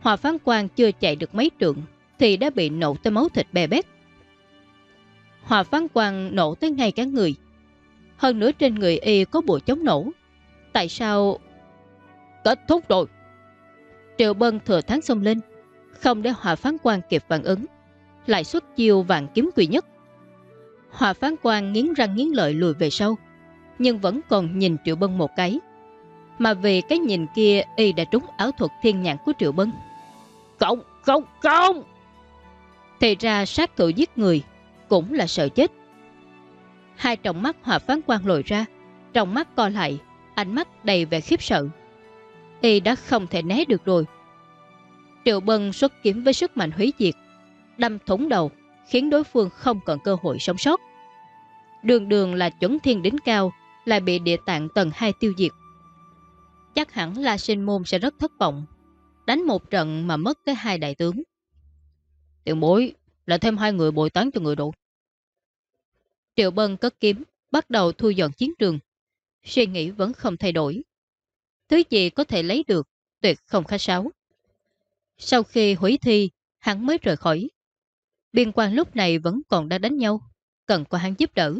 A: Hòa phán quan chưa chạy được mấy trượng thì đã bị nổ tới máu thịt bè bét. Hòa phán quan nổ tới ngay cả người. Hơn nữa trên người y có bụi chống nổ. Tại sao...
B: Kết thúc rồi.
A: Triệu Bân thừa thắng xông lên, không để hòa phán quan kịp phản ứng. Lại xuất chiêu vàng kiếm quỷ nhất. Hòa phán quan nghiến răng nghiến lợi lùi về sau, nhưng vẫn còn nhìn Triệu Bân một cái. Mà vì cái nhìn kia y đã trúng áo thuật thiên nhãn của Triệu Bân.
B: Không, không, không!
A: Thì ra sát thủ giết người cũng là sợ chết. Hai trọng mắt hòa phán quan lồi ra, trong mắt co lại, ánh mắt đầy vẻ khiếp sợ. Y đã không thể né được rồi. Triệu Bân xuất kiếm với sức mạnh hủy diệt, đâm thủng đầu, khiến đối phương không còn cơ hội sống sót. Đường đường là chuẩn thiên đỉnh cao, lại bị địa tạng tầng 2 tiêu diệt. Chắc hẳn là sinh môn sẽ rất thất vọng. Đánh một trận mà mất tới hai đại tướng.
B: Tiểu bối là thêm hai người bồi tán cho người đủ.
A: Triệu Bân cất kiếm, bắt đầu thu dọn chiến trường. Suy nghĩ vẫn không thay đổi. Thứ gì có thể lấy được, tuyệt không khá sáo. Sau khi hủy thi, hắn mới rời khỏi. Biên quan lúc này vẫn còn đang đánh nhau, cần có hắn giúp đỡ.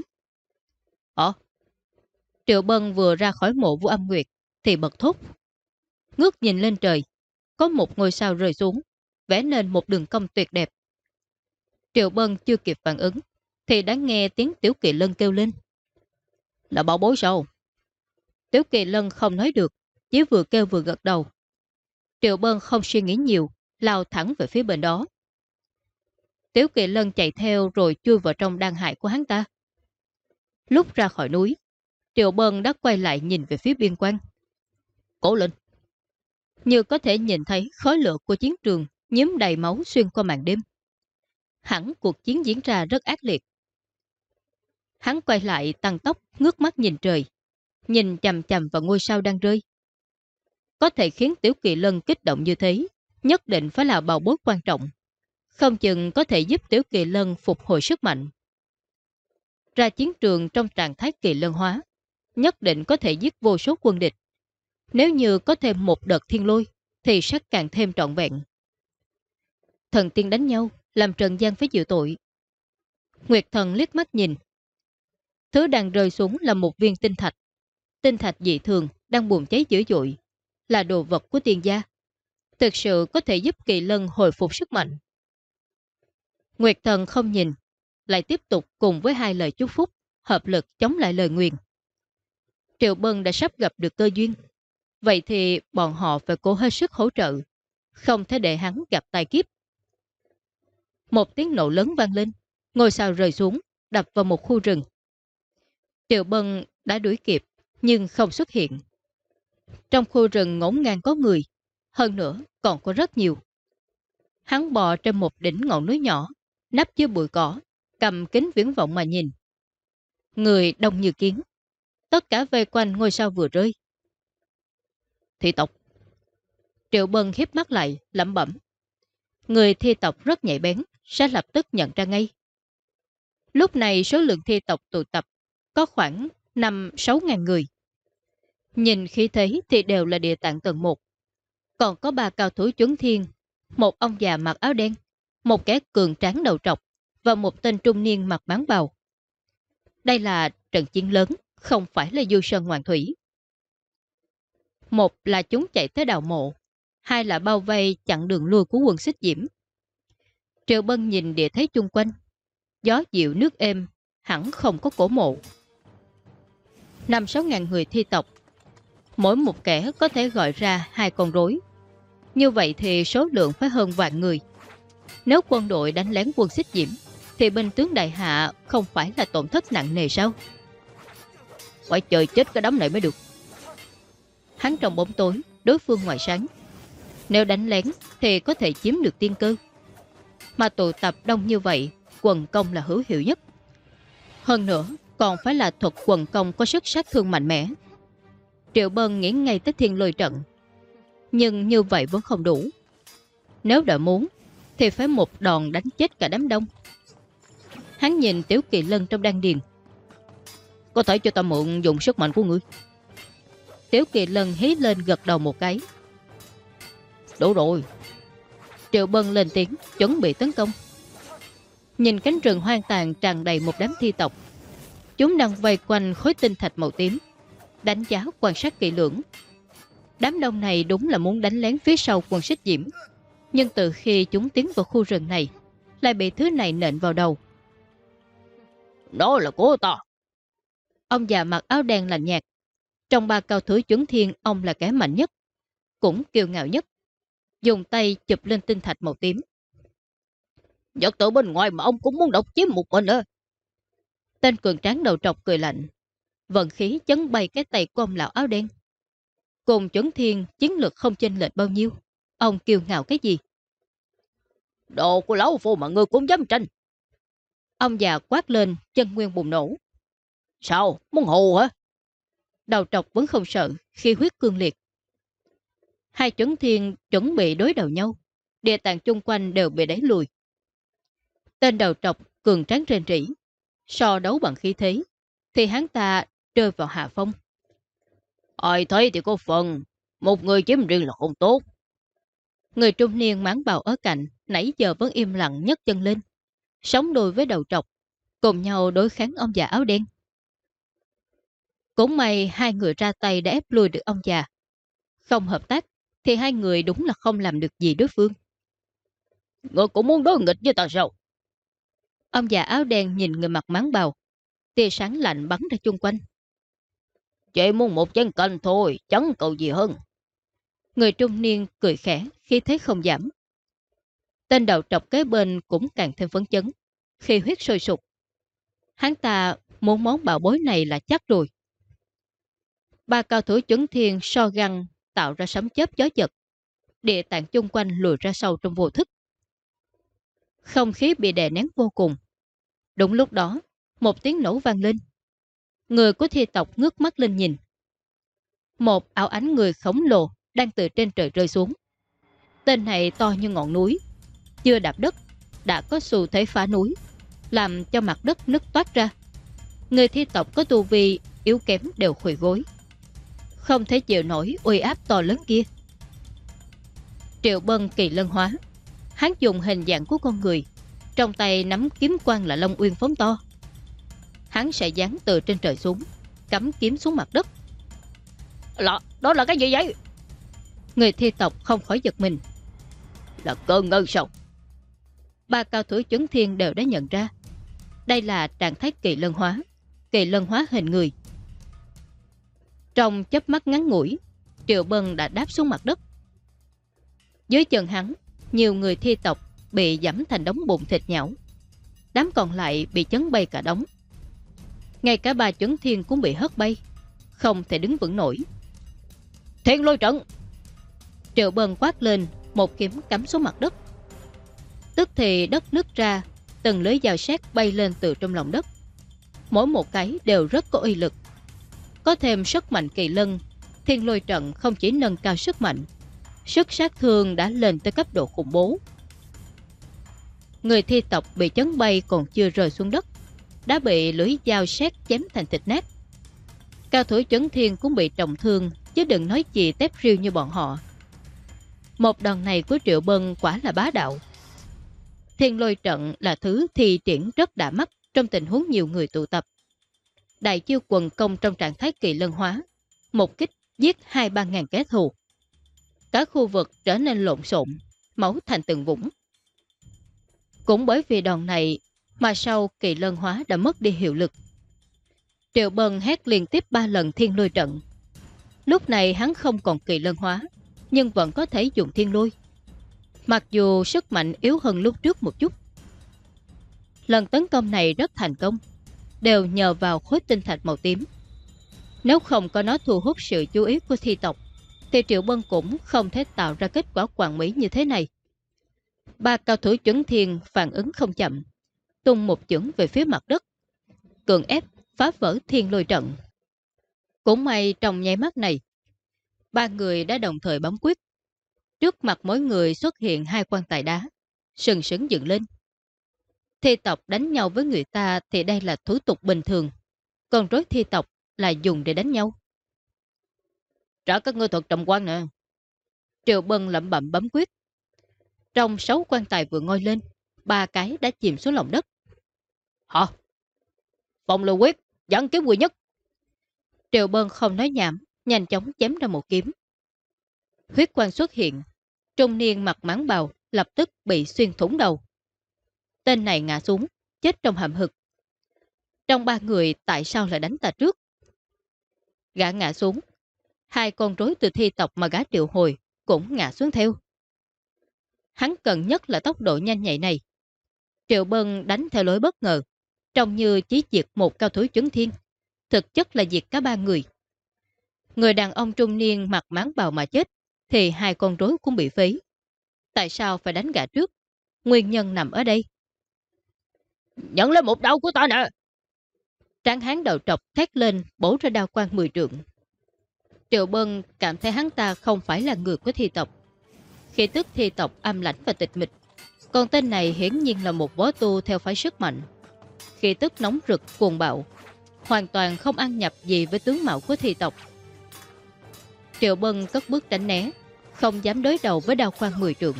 A: Ồ! Triệu Bân vừa ra khỏi mộ vũ âm nguyệt, thì bật thốt. Ngước nhìn lên trời, có một ngôi sao rơi xuống, vẽ nên một đường cong tuyệt đẹp. Triệu Bân chưa kịp phản ứng, thì đã nghe tiếng Tiểu Kỳ Lân kêu lên.
B: Là bảo bối sao?
A: Tiểu Kỳ Lân không nói được, chỉ vừa kêu vừa gật đầu. Triệu Bân không suy nghĩ nhiều, lao thẳng về phía bên đó. Tiểu Kỳ Lân chạy theo rồi chui vào trong đan hại của hắn ta. Lúc ra khỏi núi, Triệu Bân đã quay lại nhìn về phía biên quan.
B: Cố lên!
A: Như có thể nhìn thấy khói lửa của chiến trường nhiễm đầy máu xuyên qua màn đêm. Hẳn cuộc chiến diễn ra rất ác liệt. Hắn quay lại tăng tốc, ngước mắt nhìn trời, nhìn chầm chầm vào ngôi sao đang rơi. Có thể khiến Tiểu Kỳ Lân kích động như thế, nhất định phải là bào bối quan trọng. Không chừng có thể giúp Tiểu Kỳ Lân phục hồi sức mạnh. Ra chiến trường trong trạng thái kỳ lân hóa, nhất định có thể giết vô số quân địch. Nếu như có thêm một đợt thiên lôi, thì sẽ càng thêm trọn vẹn. Thần tiên đánh nhau, làm Trần Giang phải chịu tội. Nguyệt thần liếc mắt nhìn. Thứ đang rơi xuống là một viên tinh thạch. Tinh thạch dị thường đang buồn cháy dữ dội, là đồ vật của tiên gia. Thực sự có thể giúp kỳ lân hồi phục sức mạnh. Nguyệt thần không nhìn, lại tiếp tục cùng với hai lời chúc phúc, hợp lực chống lại lời nguyền. Triệu Bân đã sắp gặp được cơ duyên. Vậy thì bọn họ phải cố hết sức hỗ trợ, không thể để hắn gặp tai kiếp. Một tiếng nổ lớn vang lên, ngôi sao rơi xuống, đập vào một khu rừng. Triệu Bân đã đuổi kịp, nhưng không xuất hiện. Trong khu rừng ngổn ngang có người, hơn nữa còn có rất nhiều. Hắn bò trên một đỉnh ngọn núi nhỏ, nắp dưới bụi cỏ, cầm kính viễn vọng mà nhìn. Người đông như kiến. Tất cả vây quanh ngôi sao vừa rơi thi tộc. Triệu Bân hiếp mắt lại, lẩm bẩm. Người thi tộc rất nhạy bén, sẽ lập tức nhận ra ngay. Lúc này số lượng thi tộc tụ tập có khoảng 5-6 ngàn người. Nhìn khi thấy thì đều là địa tạng tầng 1. Còn có ba cao thủ chuẩn thiên, một ông già mặc áo đen, một kẻ cường tráng đầu trọc và một tên trung niên mặc bán bào. Đây là trận chiến lớn, không phải là du sơn hoàng thủy. Một là chúng chạy tới đào mộ, hai là bao vây chặn đường lui của quân xích diễm. Triệu Bân nhìn địa thế chung quanh, gió dịu nước êm, hẳn không có cổ mộ. Năm sáu ngàn người thi tộc, mỗi một kẻ có thể gọi ra hai con rối. Như vậy thì số lượng phải hơn vạn người. Nếu quân đội đánh lén quân xích diễm, thì binh tướng đại hạ không phải là tổn thất nặng nề sao? Phải trời chết cái đám này mới được. Hắn trong bóng tối, đối phương ngoài sáng. Nếu đánh lén thì có thể chiếm được tiên cơ. Mà tụ tập đông như vậy, quần công là hữu hiệu nhất. Hơn nữa, còn phải là thuật quần công có sức sát thương mạnh mẽ. Triệu Bân nghĩ ngay tới thiên lôi trận. Nhưng như vậy vẫn không đủ. Nếu đã muốn, thì phải một đòn đánh chết cả đám đông. Hắn nhìn Tiểu Kỳ Lân trong đan điền. Có thể cho ta mượn dùng sức mạnh của ngươi. Tiểu Kỳ Lân hí lên gật đầu một cái. Đủ rồi. Triệu Bân lên tiếng, chuẩn bị tấn công. Nhìn cánh rừng hoang tàn tràn đầy một đám thi tộc. Chúng đang vây quanh khối tinh thạch màu tím, đánh giá quan sát kỹ lưỡng. Đám đông này đúng là muốn đánh lén phía sau quân xích diễm. Nhưng từ khi chúng tiến vào khu rừng này, lại bị thứ này nện vào đầu.
B: Đó là của ta.
A: Ông già mặc áo đen lạnh nhạt. Trong ba cao thủ chuẩn thiên, ông là kẻ mạnh nhất, cũng kiêu ngạo nhất. Dùng tay chụp lên tinh thạch màu tím.
B: Giật tự bên ngoài mà ông cũng muốn độc chiếm một mình ơ.
A: Tên cường tráng đầu trọc cười lạnh. Vận khí chấn bay cái tay của ông lão áo đen. Cùng chuẩn thiên chiến lược không chênh lệch bao nhiêu. Ông kiêu ngạo cái gì?
B: Đồ của lão phu mà ngươi cũng dám tranh.
A: Ông già quát lên, chân nguyên bùng nổ.
B: Sao? Muốn hù hả?
A: Đầu trọc vẫn không sợ khi huyết cương liệt. Hai chuẩn thiên chuẩn bị đối đầu nhau. Địa tạng chung quanh đều bị đẩy lùi. Tên đầu trọc cường tráng rên rỉ. So đấu bằng khí thế, thì hắn ta rơi vào hạ phong.
B: Ai thấy thì có phần, một người chiếm riêng là không tốt.
A: Người trung niên máng bào ở cạnh, nãy giờ vẫn im lặng nhấc chân lên. Sống đôi với đầu trọc, cùng nhau đối kháng ông già áo đen. Cũng may hai người ra tay đã ép lùi được ông già. Không hợp tác, thì hai người đúng là không làm được gì đối phương.
B: Người cũng muốn đối nghịch với ta sao?
A: Ông già áo đen nhìn người mặc máng bào. Tia sáng lạnh bắn ra chung quanh.
B: Chỉ muốn một chén canh thôi, chẳng cầu gì hơn.
A: Người trung niên cười khẽ khi thấy không giảm. Tên đầu trọc kế bên cũng càng thêm phấn chấn, khi huyết sôi sụp. Hắn ta muốn món bảo bối này là chắc rồi. Ba cao thủ chuẩn thiên so găng tạo ra sấm chớp gió giật. Địa tạng chung quanh lùi ra sâu trong vô thức. Không khí bị đè nén vô cùng. Đúng lúc đó, một tiếng nổ vang lên. Người của thi tộc ngước mắt lên nhìn. Một ảo ánh người khổng lồ đang từ trên trời rơi xuống. Tên này to như ngọn núi, chưa đạp đất, đã có xu thế phá núi, làm cho mặt đất nứt toát ra. Người thi tộc có tu vi yếu kém đều khủy gối. Không thể chịu nổi uy áp to lớn kia. Triệu Bân kỳ lân hóa, hắn dùng hình dạng của con người, trong tay nắm kiếm quan là Long Uyên phóng to. Hắn sẽ dán từ trên trời xuống, cắm kiếm xuống mặt đất.
B: Là, đó là cái gì vậy?
A: Người thi tộc không khỏi giật mình.
B: Là cơ ngân sao?
A: Ba cao thủ chấn thiên đều đã nhận ra. Đây là trạng thái kỳ lân hóa, kỳ lân hóa hình người. Trong chớp mắt ngắn ngủi, Triệu Bân đã đáp xuống mặt đất. Dưới chân hắn, nhiều người thi tộc bị giảm thành đống bụng thịt nhão. Đám còn lại bị chấn bay cả đống. Ngay cả ba chấn thiên cũng bị hất bay, không thể đứng vững nổi.
B: Thiên lôi trận!
A: Triệu Bân quát lên, một kiếm cắm xuống mặt đất. Tức thì đất nứt ra, từng lưới dao sét bay lên từ trong lòng đất. Mỗi một cái đều rất có uy lực. Có thêm sức mạnh kỳ lân, thiên lôi trận không chỉ nâng cao sức mạnh, sức sát thương đã lên tới cấp độ khủng bố. Người thi tộc bị chấn bay còn chưa rời xuống đất, đã bị lưỡi dao xét chém thành thịt nát. Cao thủ chấn thiên cũng bị trọng thương, chứ đừng nói gì tép riêu như bọn họ. Một đòn này của Triệu Bân quả là bá đạo. Thiên lôi trận là thứ thi triển rất đã mắt trong tình huống nhiều người tụ tập. Đại chiêu quần công trong trạng thái kỳ lân hóa, một kích giết hai ba ngàn kẻ thù. Cả khu vực trở nên lộn xộn, máu thành từng vũng. Cũng bởi vì đòn này mà sau kỳ lân hóa đã mất đi hiệu lực. Triệu Bân hét liên tiếp ba lần thiên lôi trận. Lúc này hắn không còn kỳ lân hóa, nhưng vẫn có thể dùng thiên lôi. Mặc dù sức mạnh yếu hơn lúc trước một chút. Lần tấn công này rất thành công, đều nhờ vào khối tinh thạch màu tím. Nếu không có nó thu hút sự chú ý của thi tộc, thì Triệu Bân cũng không thể tạo ra kết quả quản mỹ như thế này. Ba cao thủ chuẩn thiên phản ứng không chậm, tung một chưởng về phía mặt đất, cường ép phá vỡ thiên lôi trận. Cũng may trong nháy mắt này, ba người đã đồng thời bấm quyết. Trước mặt mỗi người xuất hiện hai quan tài đá, sừng sững dựng lên. Thi tộc đánh nhau với người ta thì đây là thủ tục bình thường, còn rối thi tộc là dùng để đánh nhau.
B: Trả các ngươi thuật trọng quan nè.
A: Triệu Bân lẩm bẩm bấm quyết. Trong sáu quan tài vừa ngôi lên, ba cái đã chìm xuống lòng đất.
B: Hả? Phòng lưu quyết, dẫn kiếm quỷ nhất.
A: Triệu Bân không nói nhảm, nhanh chóng chém ra một kiếm. Huyết quang xuất hiện, trung niên mặt máng bào lập tức bị xuyên thủng đầu. Tên này ngã xuống, chết trong hầm hực. Trong ba người tại sao lại đánh ta trước? Gã ngã xuống. Hai con rối từ thi tộc mà gã triệu hồi cũng ngã xuống theo. Hắn cần nhất là tốc độ nhanh nhạy này. Triệu Bân đánh theo lối bất ngờ, trông như chỉ diệt một cao thủ chứng thiên. Thực chất là diệt cả ba người. Người đàn ông trung niên mặc máng bào mà chết, thì hai con rối cũng bị phí. Tại sao phải đánh gã trước? Nguyên nhân nằm ở đây.
B: Nhận lấy một đau của ta nè!
A: Tráng hán đầu trọc thét lên, bổ ra đao quan mười trượng. Triệu Bân cảm thấy hắn ta không phải là người của thi tộc. Khi tức thi tộc âm lãnh và tịch mịch, còn tên này hiển nhiên là một võ tu theo phái sức mạnh. Khi tức nóng rực, cuồng bạo, hoàn toàn không ăn nhập gì với tướng mạo của thi tộc. Triệu Bân cất bước tránh né, không dám đối đầu với đao khoan mười trượng.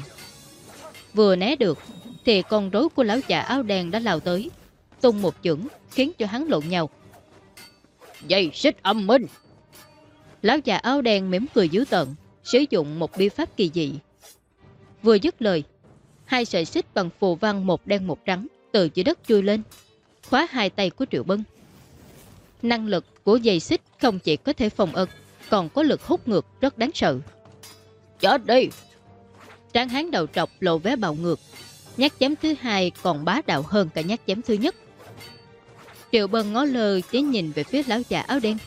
A: Vừa né được, thì con rối của lão già áo đen đã lao tới, tung một chưởng khiến cho hắn lộn nhau.
B: Dây xích âm minh!
A: Lão già áo đen mỉm cười dữ tợn, sử dụng một bi pháp kỳ dị. Vừa dứt lời, hai sợi xích bằng phù văn một đen một trắng từ dưới đất chui lên, khóa hai tay của Triệu Bân. Năng lực của dây xích không chỉ có thể phòng ực, còn có lực hút ngược rất đáng sợ.
B: Chết đi!
A: Tráng hán đầu trọc lộ vé bạo ngược, nhát chém thứ hai còn bá đạo hơn cả nhát chém thứ nhất. Triệu Bân ngó lơ chỉ nhìn về phía lão già áo đen,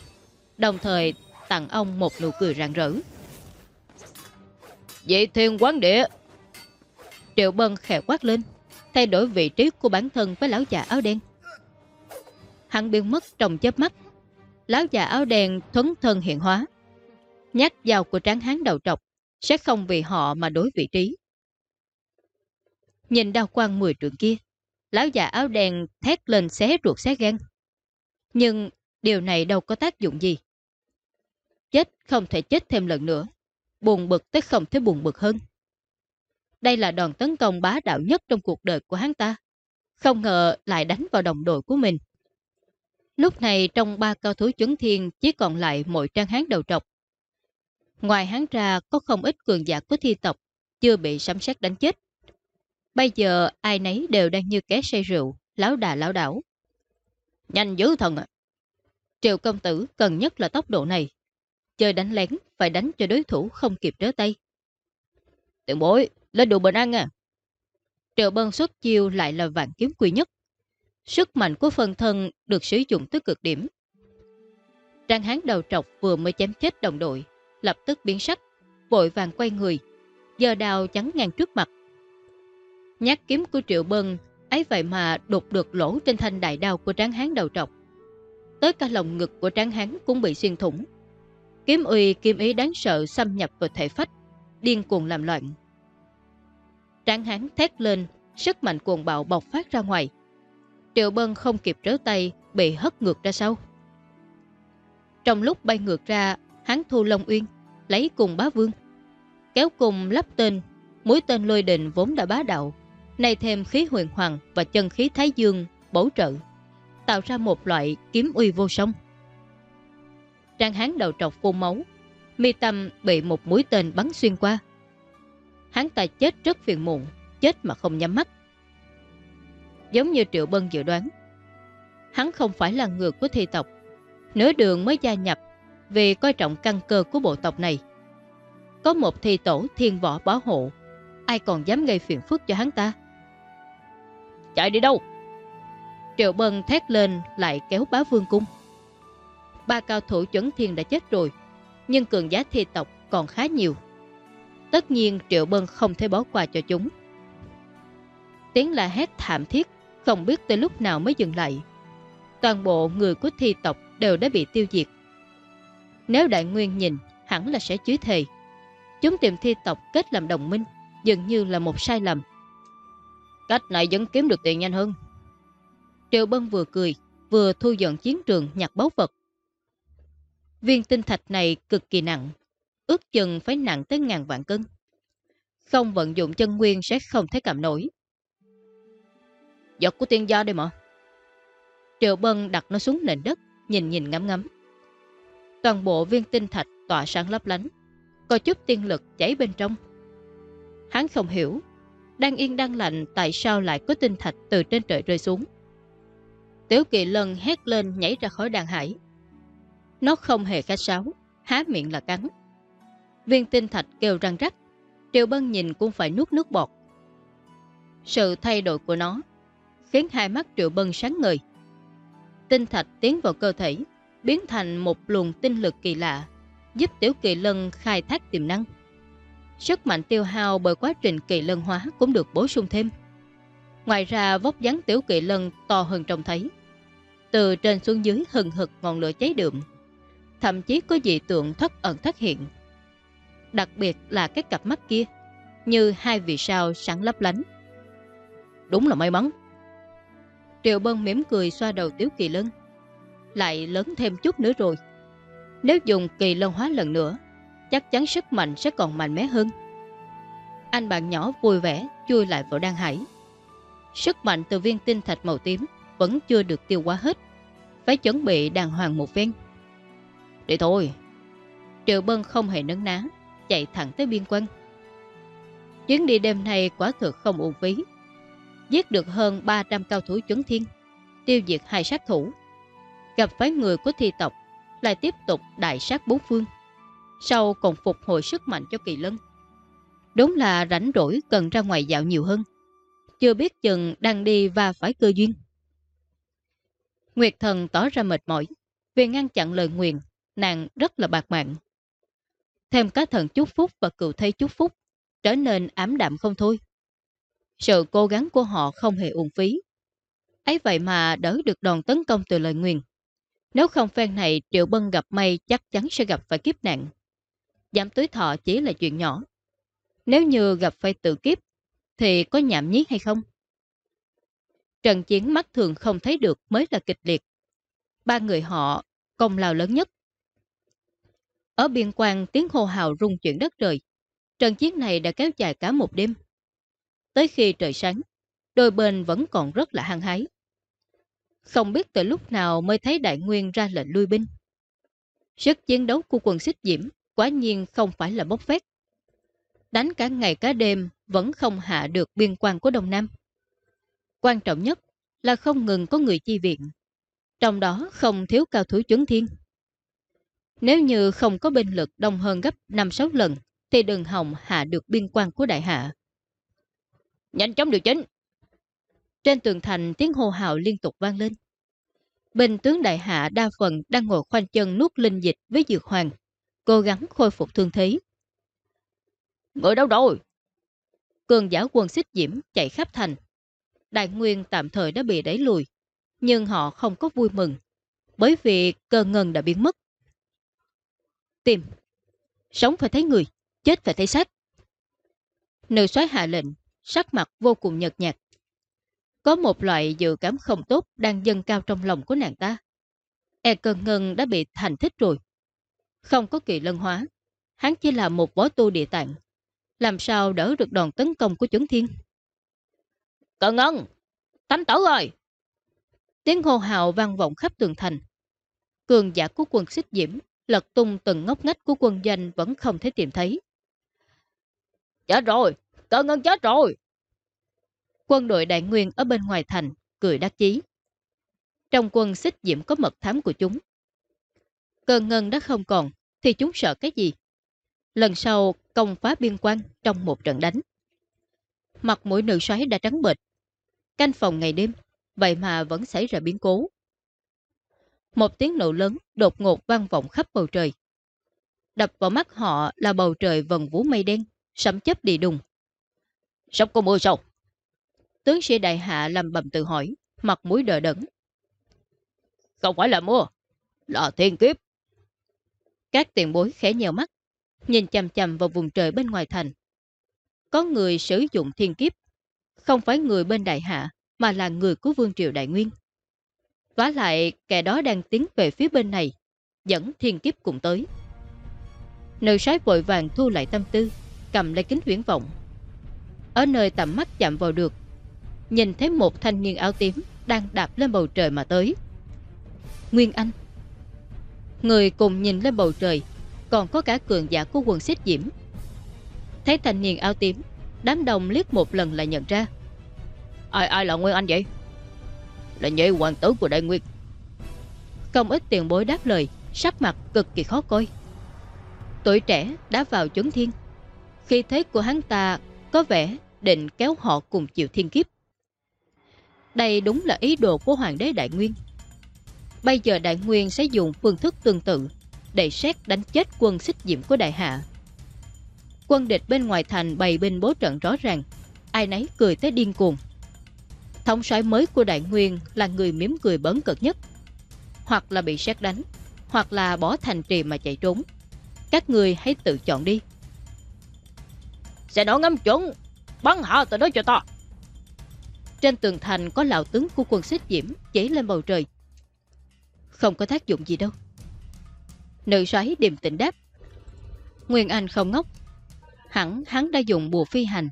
A: đồng thời tặng ông một nụ cười rạng rỡ.
B: Dị thiên quán địa!
A: Triệu Bân khẽ quát lên, thay đổi vị trí của bản thân với lão già áo đen. Hắn biến mất trong chớp mắt. Lão già áo đen thuấn thân hiện hóa. Nhát dao của tráng hán đầu trọc sẽ không vì họ mà đối vị trí. Nhìn đao quang mười trượng kia, lão già áo đen thét lên xé ruột xé gan. Nhưng điều này đâu có tác dụng gì. Chết không thể chết thêm lần nữa. Buồn bực tới không thể buồn bực hơn. Đây là đòn tấn công bá đạo nhất trong cuộc đời của hắn ta. Không ngờ lại đánh vào đồng đội của mình. Lúc này trong ba cao thủ chấn thiên chỉ còn lại mỗi trang hán đầu trọc. Ngoài hắn ra có không ít cường giả của thi tộc chưa bị sấm sét đánh chết. Bây giờ ai nấy đều đang như ké say rượu, láo đà láo đảo.
B: Nhanh dữ thần ạ!
A: Triệu công tử cần nhất là tốc độ này. Chơi đánh lén phải đánh cho đối thủ không kịp rớ tay.
B: Tiền bối, lên đồ bình ăn à.
A: Triệu bân xuất chiêu lại là vạn kiếm quy nhất. Sức mạnh của phần thân được sử dụng tới cực điểm. Trang hán đầu trọc vừa mới chém chết đồng đội, lập tức biến sắc, vội vàng quay người, giờ đào chắn ngang trước mặt. Nhát kiếm của Triệu Bân ấy vậy mà đột được lỗ trên thanh đại đao của tráng hán đầu trọc. Tới cả lồng ngực của tráng hán cũng bị xuyên thủng. Kiếm uy kiếm ý đáng sợ xâm nhập vào thể phách, điên cuồng làm loạn. Tráng hán thét lên, sức mạnh cuồng bạo bộc phát ra ngoài. Triệu Bân không kịp rớ tay, bị hất ngược ra sau. Trong lúc bay ngược ra, hắn thu Long Uyên, lấy cùng bá vương. Kéo cùng lắp tên, mũi tên lôi đình vốn đã bá đạo, nay thêm khí huyền hoàng và chân khí thái dương bổ trợ, tạo ra một loại kiếm uy vô song. Trang hán đầu trọc phun máu, mi tâm bị một mũi tên bắn xuyên qua. Hắn ta chết rất phiền muộn, chết mà không nhắm mắt. Giống như Triệu Bân dự đoán, hắn không phải là người của thi tộc, nửa đường mới gia nhập vì coi trọng căn cơ của bộ tộc này. Có một thi tổ thiên võ bảo hộ, ai còn dám gây phiền phức cho hắn ta?
B: Chạy đi đâu?
A: Triệu Bân thét lên lại kéo bá vương cung. Ba cao thủ chuẩn thiên đã chết rồi, nhưng cường giá thi tộc còn khá nhiều. Tất nhiên Triệu Bân không thể bỏ qua cho chúng. Tiếng la hét thảm thiết, không biết tới lúc nào mới dừng lại. Toàn bộ người của thi tộc đều đã bị tiêu diệt. Nếu đại nguyên nhìn, hẳn là sẽ chứa thề. Chúng tìm thi tộc kết làm đồng minh, dường như là một sai lầm.
B: Cách này vẫn kiếm được tiền nhanh hơn.
A: Triệu Bân vừa cười, vừa thu dọn chiến trường nhặt báu vật. Viên tinh thạch này cực kỳ nặng, ước chừng phải nặng tới ngàn vạn cân. Không vận dụng chân nguyên sẽ không thấy cảm nổi.
B: giọt của tiên gia đây mà.
A: Triệu Bân đặt nó xuống nền đất, nhìn nhìn ngắm ngắm. Toàn bộ viên tinh thạch tỏa sáng lấp lánh, có chút tiên lực chảy bên trong. Hắn không hiểu, đang yên đang lạnh tại sao lại có tinh thạch từ trên trời rơi xuống. Tiểu kỳ lân hét lên nhảy ra khỏi đàn hải. Nó không hề khách sáo, há miệng là cắn. Viên tinh thạch kêu răng rắc, Triệu Bân nhìn cũng phải nuốt nước bọt. Sự thay đổi của nó khiến hai mắt Triệu Bân sáng ngời. Tinh thạch tiến vào cơ thể, biến thành một luồng tinh lực kỳ lạ, giúp Tiểu Kỳ Lân khai thác tiềm năng. Sức mạnh tiêu hao bởi quá trình kỳ lân hóa cũng được bổ sung thêm. Ngoài ra vóc dáng Tiểu Kỳ Lân to hơn trông thấy. Từ trên xuống dưới hừng hực ngọn lửa cháy đượm, thậm chí có dị tượng thoát ẩn thoát hiện. Đặc biệt là cái cặp mắt kia, như hai vì sao sáng lấp lánh.
B: Đúng là may mắn.
A: Triệu Bân mỉm cười xoa đầu Tiếu Kỳ Lân. Lại lớn thêm chút nữa rồi. Nếu dùng kỳ lân hóa lần nữa, chắc chắn sức mạnh sẽ còn mạnh mẽ hơn. Anh bạn nhỏ vui vẻ chui lại vào đan hải. Sức mạnh từ viên tinh thạch màu tím vẫn chưa được tiêu hóa hết. Phải chuẩn bị đàng hoàng một ven.
B: Đi thôi.
A: Triệu Bân không hề nấn ná, chạy thẳng tới biên quân. Chuyến đi đêm nay quả thực không uổng phí. Giết được hơn 300 cao thủ chuẩn thiên, tiêu diệt hai sát thủ. Gặp phải người của thi tộc, lại tiếp tục đại sát bốn phương. Sau còn phục hồi sức mạnh cho kỳ lân. Đúng là rảnh rỗi cần ra ngoài dạo nhiều hơn. Chưa biết chừng đang đi và phải cơ duyên. Nguyệt thần tỏ ra mệt mỏi. Vì ngăn chặn lời nguyền, nàng rất là bạc mạng. Thêm cá thần chúc phúc và cựu thây chúc phúc, trở nên ám đạm không thôi. Sự cố gắng của họ không hề uổng phí. ấy vậy mà đỡ được đòn tấn công từ lời nguyền. Nếu không phen này Triệu Bân gặp may chắc chắn sẽ gặp phải kiếp nạn. Giảm tuổi thọ chỉ là chuyện nhỏ. Nếu như gặp phải tự kiếp, thì có nhảm nhí hay không? Trận chiến mắt thường không thấy được mới là kịch liệt. Ba người họ công lao lớn nhất. Ở biên quan tiếng hô hào rung chuyển đất trời. Trận chiến này đã kéo dài cả một đêm. Tới khi trời sáng, đôi bên vẫn còn rất là hăng hái. Không biết từ lúc nào mới thấy đại nguyên ra lệnh lui binh. Sức chiến đấu của quân xích diễm quả nhiên không phải là bốc phét. Đánh cả ngày cả đêm vẫn không hạ được biên quan của Đông Nam. Quan trọng nhất là không ngừng có người chi viện. Trong đó không thiếu cao thủ chuẩn thiên. Nếu như không có binh lực đông hơn gấp 5-6 lần, thì đừng hòng hạ được biên quan của đại hạ.
B: Nhanh chóng điều chính!
A: Trên tường thành tiếng hô hào liên tục vang lên. Bình tướng đại hạ đa phần đang ngồi khoanh chân nuốt linh dịch với dược hoàng, cố gắng khôi phục thương thế.
B: Người đâu rồi?
A: Cường giả quân xích diễm chạy khắp thành. Đại nguyên tạm thời đã bị đẩy lùi, nhưng họ không có vui mừng, bởi vì cơ ngân đã biến mất. Tìm, sống phải thấy người, chết phải thấy xác. Nữ soái hạ lệnh, sắc mặt vô cùng nhợt nhạt. Có một loại dự cảm không tốt đang dâng cao trong lòng của nàng ta. E cơn ngân đã bị thành thích rồi. Không có kỳ lân hóa, hắn chỉ là một võ tu địa tạng. Làm sao đỡ được đòn tấn công của chuẩn thiên?
B: Cơn ngân! Tánh tử rồi!
A: Tiếng hô hào vang vọng khắp tường thành. Cường giả của quân xích diễm, lật tung từng ngóc ngách của quân danh vẫn không thể tìm thấy.
B: Chết rồi! Cơn ngân chết rồi!
A: Quân đội đại nguyên ở bên ngoài thành, cười đắc chí. Trong quân xích diễm có mật thám của chúng. Cơn ngân đã không còn, thì chúng sợ cái gì? Lần sau công phá biên quan trong một trận đánh. Mặt mũi nữ xoáy đã trắng bệch. Canh phòng ngày đêm, vậy mà vẫn xảy ra biến cố. Một tiếng nổ lớn đột ngột vang vọng khắp bầu trời. Đập vào mắt họ là bầu trời vần vũ mây đen, sấm chấp đi đùng.
B: Sắp có mưa sao?
A: Tướng sĩ đại hạ làm bầm tự hỏi, mặt mũi đờ đẫn.
B: Không phải là mưa, là thiên kiếp.
A: Các tiền bối khẽ nhèo mắt, nhìn chầm chầm vào vùng trời bên ngoài thành. Có người sử dụng thiên kiếp, không phải người bên đại hạ, mà là người của vương triều đại nguyên. Vả lại, kẻ đó đang tiến về phía bên này, dẫn thiên kiếp cùng tới. Nữ sái vội vàng thu lại tâm tư, cầm lấy kính viễn vọng, Ở nơi tầm mắt chạm vào được Nhìn thấy một thanh niên áo tím Đang đạp lên bầu trời mà tới Nguyên Anh Người cùng nhìn lên bầu trời Còn có cả cường giả của quần xích diễm. Thấy thanh niên áo tím Đám đồng liếc một lần là nhận ra.
B: Ai ai là Nguyên Anh vậy? Là nhị hoàng tử của Đại Nguyên
A: Không ít tiền bối đáp lời Sắc mặt cực kỳ khó coi. Tuổi trẻ đã vào chấn thiên. Khi thế của hắn ta Có vẻ định kéo họ cùng chịu thiên kiếp. Đây đúng là ý đồ của Hoàng đế Đại Nguyên Bây giờ Đại Nguyên sẽ dùng phương thức tương tự Để xét đánh chết quân xích diệm của Đại Hạ. Quân địch bên ngoài thành bày binh bố trận rõ ràng Ai nấy cười tới điên cuồng. Thống soái mới của Đại Nguyên là người miếm cười bấn cực nhất. Hoặc là bị xét đánh Hoặc là bỏ thành trì mà chạy trốn. Các người hãy tự chọn đi.
B: Sẽ nổ ngắm chuẩn Bắn hạ từ đó cho ta.
A: Trên tường thành có lão tướng của quân xích diễm Chỉ lên bầu trời không có tác dụng gì đâu. Nữ soái điềm tĩnh đáp. Nguyên Anh không ngốc. Hẳn hắn đã dùng bùa phi hành.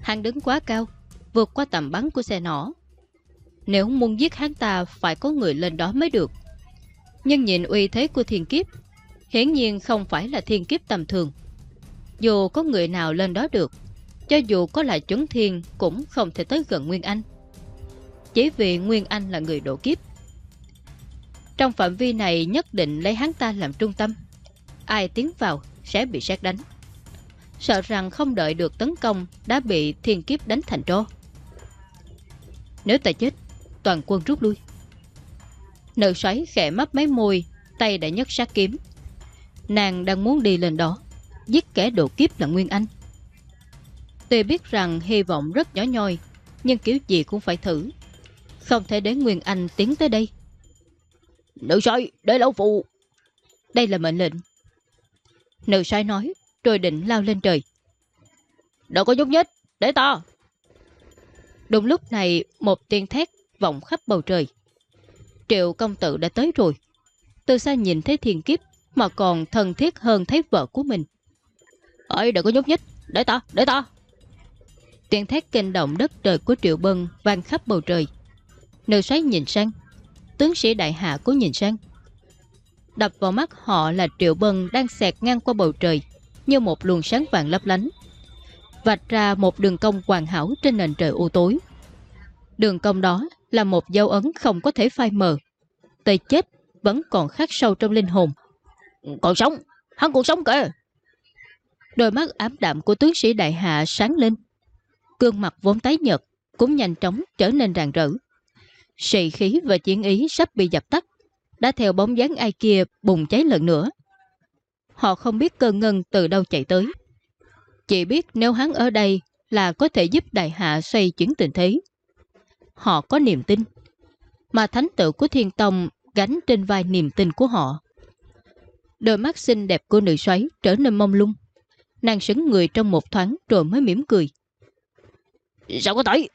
A: Hắn đứng quá cao, Vượt qua tầm bắn của xe nỏ. Nếu muốn giết hắn ta, Phải có người lên đó mới được. Nhưng nhìn uy thế của thiên kiếp, Hiển nhiên không phải là thiên kiếp tầm thường. Dù có người nào lên đó được, Cho dù có là chuẩn thiên Cũng không thể tới gần Nguyên Anh. Chỉ vì Nguyên Anh là người độ kiếp trong phạm vi này nhất định lấy hắn ta làm trung tâm. Ai tiến vào sẽ bị sát đánh. Sợ rằng không đợi được tấn công Đã bị thiên kiếp đánh thành trô Nếu ta chết, Toàn quân rút lui. Nữ xoáy khẽ mấp mấy môi, Tay đã nhấc sát kiếm. Nàng đang muốn đi lên đó, Giết kẻ độ kiếp là Nguyên Anh. Tuy biết rằng hy vọng rất nhỏ nhoi, Nhưng kiểu gì cũng phải thử. Không thể để Nguyên Anh tiến tới đây.
B: Nữ xoay, để lão phụ
A: Đây là mệnh lệnh Nữ xoay nói rồi định lao lên trời.
B: Đâu có nhúc nhích, để to.
A: Đúng lúc này, một tiếng thét vọng khắp bầu trời. Triệu công tử đã tới rồi. Từ xa nhìn thấy thiên kiếp mà còn thân thiết hơn thấy vợ của mình.
B: Ơi, đừng có nhúc nhích, để to, để to.
A: Tiếng thét kinh động đất trời của Triệu Bân vang khắp bầu trời. Nữ xoáy nhìn sang, tướng sĩ đại hạ cũng nhìn sang. Đập vào mắt họ là Triệu Bân đang xẹt ngang qua bầu trời, như một luồng sáng vàng lấp lánh. Vạch ra một đường cong hoàn hảo trên nền trời u tối. Đường cong đó là một dấu ấn không có thể phai mờ. Tây chết vẫn còn khắc sâu trong linh hồn.
B: Còn sống, hắn còn sống kìa.
A: Đôi mắt ám đạm của tướng sĩ đại hạ sáng lên. Cương mặt vốn tái nhợt cũng nhanh chóng trở nên rạng rỡ. Sị khí và chiến ý sắp bị dập tắt, đã theo bóng dáng ai kia bùng cháy lần nữa. Họ không biết cơ ngân từ đâu chạy tới. Chỉ biết nếu hắn ở đây là có thể giúp đại hạ xoay chuyển tình thế. Họ có niềm tin. Mà thánh tự của thiên tông gánh trên vai niềm tin của họ. Đôi mắt xinh đẹp của nữ xoáy trở nên mông lung. Nàng sững người trong một thoáng rồi mới mỉm cười.
B: Sao có thể?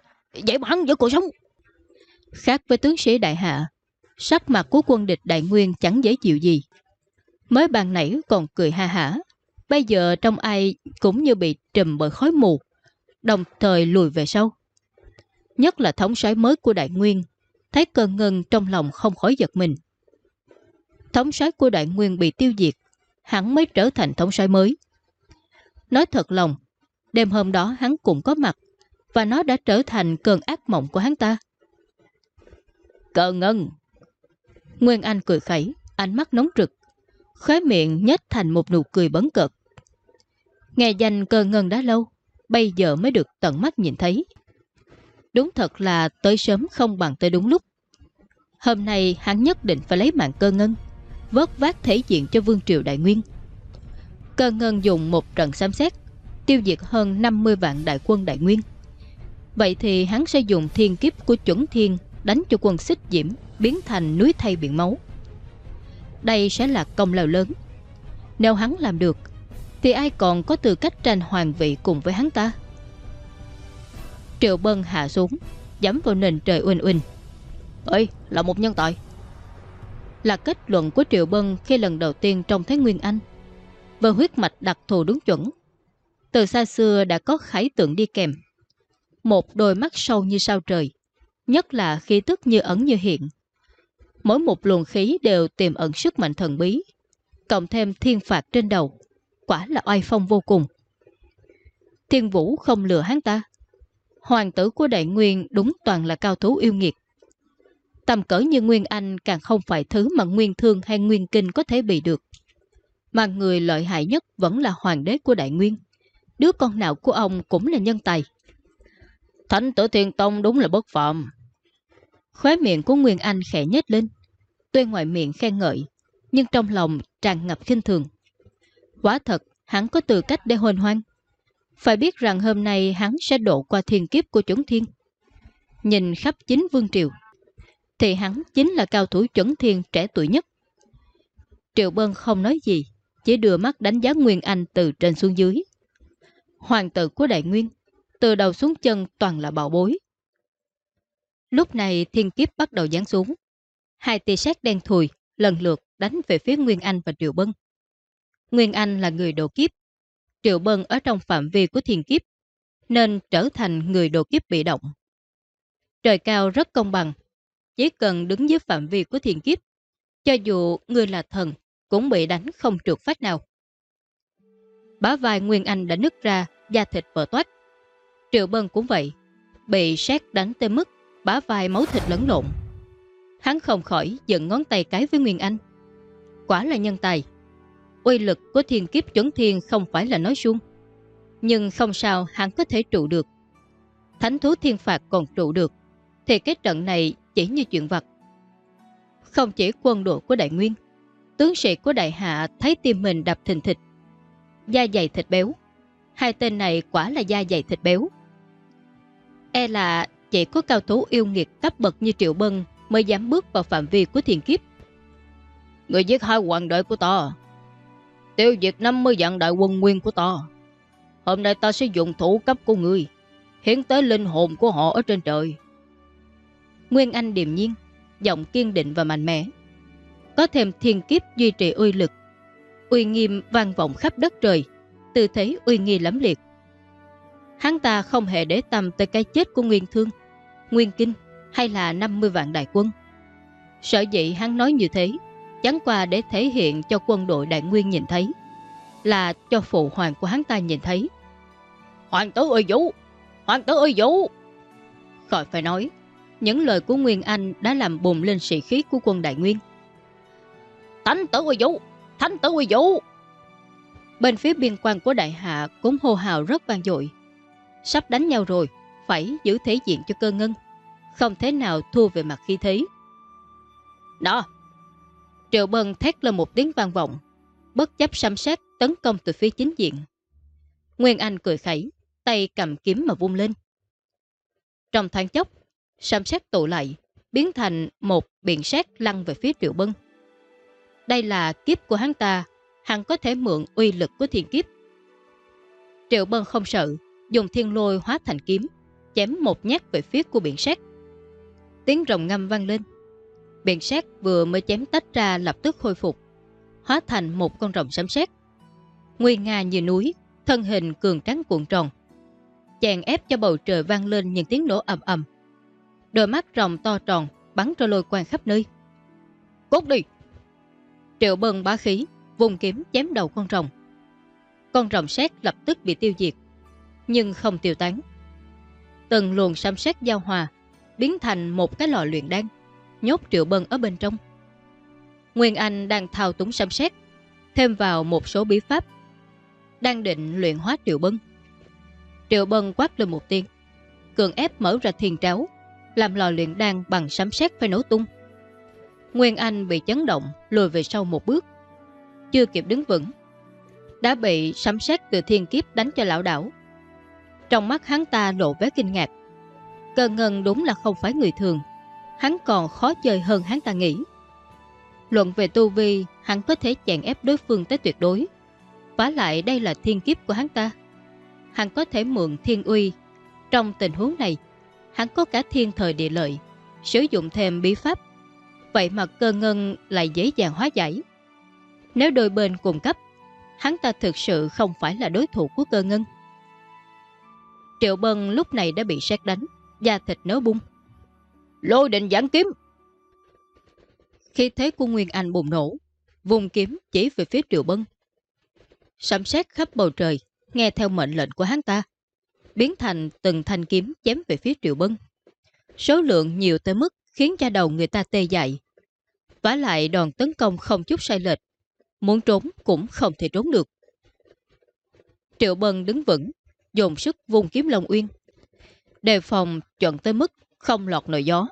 B: Vậy mà hắn vẫn còn sống.
A: Khác với tướng sĩ đại hạ, sắc mặt của quân địch đại nguyên chẳng dễ chịu gì. Mới bàn nãy còn cười ha hả. Bây giờ trong ai cũng như bị trùm bởi khói mù Đồng thời lùi về sau. Nhất là thống soái mới của Đại Nguyên Thấy cơn ngân trong lòng không khỏi giật mình. Thống soái của Đại Nguyên bị tiêu diệt Hắn mới trở thành thống soái mới. Nói thật lòng Đêm hôm đó hắn cũng có mặt Và nó đã trở thành cơn ác mộng của hắn ta.
B: Cờ ngân
A: Nguyên Anh cười khẩy Ánh mắt nóng rực khóe miệng nhếch thành một nụ cười bấn cợt. Nghe danh cơ ngân đã lâu, bây giờ mới được tận mắt nhìn thấy. Đúng thật là tới sớm không bằng tới đúng lúc. Hôm nay hắn nhất định phải lấy mạng cơ ngân, vớt vát thể diện cho Vương Triều Đại Nguyên. Cơ ngân dùng một trận xám xét, tiêu diệt hơn 50 vạn đại quân Đại Nguyên. Vậy thì hắn sẽ dùng thiên kiếp của chuẩn thiên đánh cho quân xích diễm biến thành núi thay biển máu đây sẽ là công lao lớn. Nếu hắn làm được, thì ai còn có tư cách tranh hoàng vị cùng với hắn ta? Triệu Bân hạ xuống, dẫm vào nền trời uyên uyên.
B: Ơi, là một nhân tài.
A: Là kết luận của Triệu Bân khi lần đầu tiên trong Thái Nguyên Anh. Và huyết mạch đặc thù đúng chuẩn. Từ xa xưa đã có khải tượng đi kèm. Một đôi mắt sâu như sao trời, nhất là khí tức như ẩn như hiện. Mỗi một luồng khí đều tiềm ẩn sức mạnh thần bí, cộng thêm thiên phạt trên đầu, quả là oai phong vô cùng. Thiên Vũ không lừa hắn ta. Hoàng tử của Đại Nguyên đúng toàn là cao thú yêu nghiệt. Tầm cỡ như Nguyên Anh càng không phải thứ mà Nguyên Thương hay Nguyên Kinh có thể bị được. Mà người lợi hại nhất vẫn là hoàng đế của Đại Nguyên. Đứa con nào của ông cũng là nhân tài.
B: Thánh tử Thiên Tông đúng là bất phạm.
A: Khóe miệng của Nguyên Anh khẽ nhếch lên. Tuy ngoài miệng khen ngợi, nhưng trong lòng tràn ngập khinh thường. Quá thật, hắn có tư cách để hồn hoang. Phải biết rằng hôm nay hắn sẽ độ qua thiên kiếp của chuẩn thiên. Nhìn khắp chính vương triều, thì hắn chính là cao thủ chuẩn thiên trẻ tuổi nhất. Triệu Bân không nói gì, chỉ đưa mắt đánh giá Nguyên Anh từ trên xuống dưới. Hoàng tử của Đại Nguyên, từ đầu xuống chân toàn là bảo bối. Lúc này thiên kiếp bắt đầu giáng xuống. Hai tia sét đen thùi lần lượt đánh về phía Nguyên Anh và Triệu Bân. Nguyên Anh là người độ kiếp, Triệu Bân ở trong phạm vi của thiên kiếp, nên trở thành người độ kiếp bị động. Trời cao rất công bằng, chỉ cần đứng dưới phạm vi của thiên kiếp, cho dù người là thần, cũng bị đánh không trượt phát nào. Bá vai Nguyên Anh đã nứt ra, da thịt vỡ toát. Triệu Bân cũng vậy, bị sét đánh tới mức bá vai máu thịt lẫn lộn. Hắn không khỏi dựng ngón tay cái với Nguyên Anh. Quả là nhân tài. Uy lực của thiên kiếp chuẩn thiên không phải là nói suông. Nhưng không sao hắn có thể trụ được. Thánh thú thiên phạt còn trụ được. Thì cái trận này chỉ như chuyện vật. Không chỉ quân đội của đại nguyên. Tướng sĩ của đại hạ thấy tim mình đập thình thịch. Da dày thịt béo. Hai tên này quả là da dày thịt béo. E là chỉ có cao thủ yêu nghiệt cấp bậc như Triệu Bân mới dám bước vào phạm vi của thiên kiếp.
B: Người giết hai hoàng đợi của ta. Tiêu diệt 50 dạng đại quân nguyên của ta. Hôm nay ta sẽ dùng thủ cấp của người, hiến tới linh hồn của họ ở trên trời.
A: Nguyên Anh điềm nhiên, giọng kiên định và mạnh mẽ. Có thêm thiên kiếp duy trì uy lực. Uy nghiêm vang vọng khắp đất trời, tư thế uy nghi lắm liệt. Hắn ta không hề để tâm tới cái chết của Nguyên Thương, Nguyên Kinh hay là 50 vạn đại quân. Sở dĩ hắn nói như thế, chẳng qua để thể hiện cho quân đội đại nguyên nhìn thấy, là cho phụ hoàng của hắn ta nhìn thấy.
B: Hoàng tử ơi vũ! Hoàng tử ơi vũ!
A: Khỏi phải nói, những lời của Nguyên Anh đã làm bùng lên sĩ khí của quân đại nguyên.
B: Thánh tử ơi vũ! Thánh tử ơi vũ!
A: Bên phía biên quan của đại hạ cũng hô hào rất vang dội. Sắp đánh nhau rồi, phải giữ thế diện cho cơ ngân không thế nào thua về mặt khí thế.
B: Đó!
A: Triệu Bân thét lên một tiếng vang vọng, bất chấp xăm sát tấn công từ phía chính diện. Nguyên Anh cười khẩy, tay cầm kiếm mà vung lên. Trong thoáng chốc, xăm sát tụ lại, biến thành một biện xét lăn về phía Triệu Bân. Đây là kiếp của hắn ta, hắn có thể mượn uy lực của thiên kiếp. Triệu Bân không sợ, dùng thiên lôi hóa thành kiếm, chém một nhát về phía của biển sát. Tiếng rồng ngâm vang lên. Biển sát vừa mới chém tách ra lập tức khôi phục, hóa thành một con rồng sấm sét. Nguy nga như núi, thân hình cường trắng cuộn tròn. Chàng ép cho bầu trời vang lên những tiếng nổ ầm ầm. Đôi mắt rồng to tròn bắn ra lôi quang khắp nơi.
B: Cút đi!
A: Triệu bân bá khí, vùng kiếm chém đầu con rồng. Con rồng sét lập tức bị tiêu diệt, nhưng không tiêu tán. Từng luồng xăm xét giao hòa biến thành một cái lò luyện đan, nhốt Triệu Bân ở bên trong. Nguyên Anh đang thao túng xăm xét, thêm vào một số bí pháp, đang định luyện hóa Triệu Bân. Triệu Bân quát lên một tiếng, cường ép mở ra thiền tráo, làm lò luyện đan bằng sấm sét phải nổ tung. Nguyên Anh bị chấn động, lùi về sau một bước. Chưa kịp đứng vững, đã bị sấm sét từ thiên kiếp đánh cho lão đảo. Trong mắt hắn ta lộ vẻ kinh ngạc, Cơ ngân đúng là không phải người thường. Hắn còn khó chơi hơn hắn ta nghĩ. Luận về tu vi Hắn có thể chèn ép đối phương tới tuyệt đối. Vả lại đây là thiên kiếp của hắn ta. Hắn có thể mượn thiên uy. Trong tình huống này Hắn có cả thiên thời địa lợi Sử dụng thêm bí pháp. Vậy mà cơ ngân lại dễ dàng hóa giải. Nếu đôi bên cùng cấp Hắn ta thực sự không phải là đối thủ của cơ ngân. Triệu Bân lúc này đã bị sét đánh, da thịt nớ bung.
B: Lôi định giảng kiếm.
A: Khi thế của Nguyên Anh bùng nổ, vùng kiếm chỉ về phía Triệu Bân. Sấm sét khắp bầu trời, nghe theo mệnh lệnh của hắn ta, biến thành từng thanh kiếm chém về phía Triệu Bân. Số lượng nhiều tới mức khiến da đầu người ta tê dại. Vả lại đòn tấn công không chút sai lệch, muốn trốn cũng không thể trốn được. Triệu Bân đứng vững, dồn sức vùng kiếm Long Uyên. Đề phòng chuẩn tới mức không lọt nổi gió.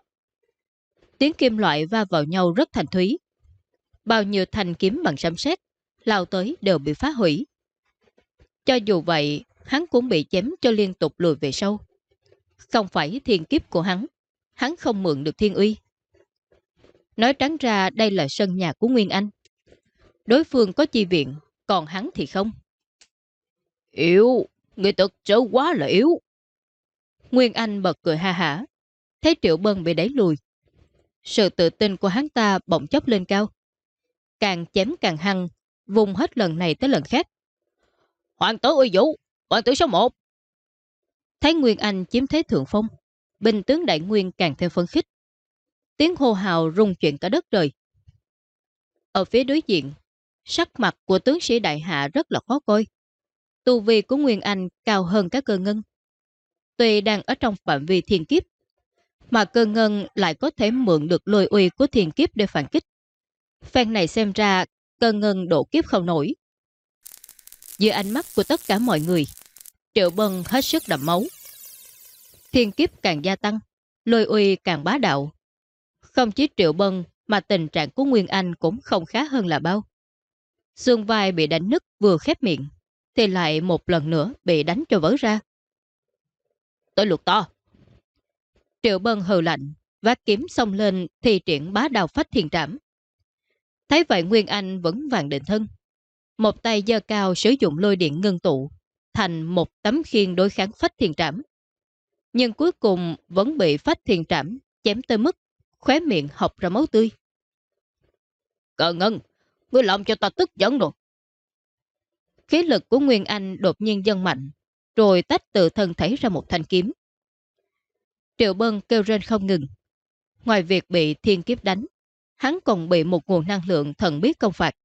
A: Tiếng kim loại va vào nhau rất thành thúy. Bao nhiêu thanh kiếm bằng sấm sét lao tới đều bị phá hủy. Cho dù vậy, hắn cũng bị chém cho liên tục lùi về sau. Không phải thiên kiếp của hắn, hắn không mượn được thiên uy. Nói trắng ra đây là sân nhà của Nguyên Anh. Đối phương có chi viện, còn hắn thì không.
B: Yếu, người thực sự quá là yếu.
A: Nguyên Anh bật cười ha hả, thấy Triệu Bân bị đẩy lùi. Sự tự tin của hắn ta bỗng chốc lên cao. Càng chém càng hăng, vùng hết lần này tới lần khác.
B: Hoàng tử uy vũ, hoàng tử số 1.
A: Thấy Nguyên Anh chiếm thế thượng phong, binh tướng đại nguyên càng thêm phấn khích. Tiếng hô hào rung chuyển cả đất trời. Ở phía đối diện, sắc mặt của tướng sĩ đại hạ rất là khó coi. Tu vi của Nguyên Anh cao hơn các cơ ngân. Tuy đang ở trong phạm vi thiên kiếp, mà cơ ngân lại có thể mượn được lôi uy của thiên kiếp để phản kích. Phan này xem ra cơ ngân độ kiếp không nổi. Dưới ánh mắt của tất cả mọi người, Triệu Bân hết sức đậm máu. Thiên kiếp càng gia tăng, lôi uy càng bá đạo. Không chỉ Triệu Bân mà tình trạng của Nguyên Anh cũng không khá hơn là bao. Xương vai bị đánh nứt vừa khép miệng, thì lại một lần nữa bị đánh cho vỡ ra.
B: Tới lục to.
A: Triệu Bân hừ lạnh, vác kiếm xông lên thì triển bá đào phách thiền trảm. Thấy vậy Nguyên Anh vẫn vàng định thân. Một tay giơ cao sử dụng lôi điện ngân tụ, thành một tấm khiên đối kháng phách thiền trảm. Nhưng cuối cùng vẫn bị phách thiền trảm chém tới mức khóe miệng học ra máu tươi.
B: Cờ ngân, ngươi làm cho ta tức giận rồi.
A: Khí lực của Nguyên Anh đột nhiên dâng mạnh, rồi tách tự thân thấy ra một thanh kiếm. Triệu Bân kêu rên không ngừng. Ngoài việc bị thiên kiếp đánh, hắn còn bị một nguồn năng lượng thần biết công phạt.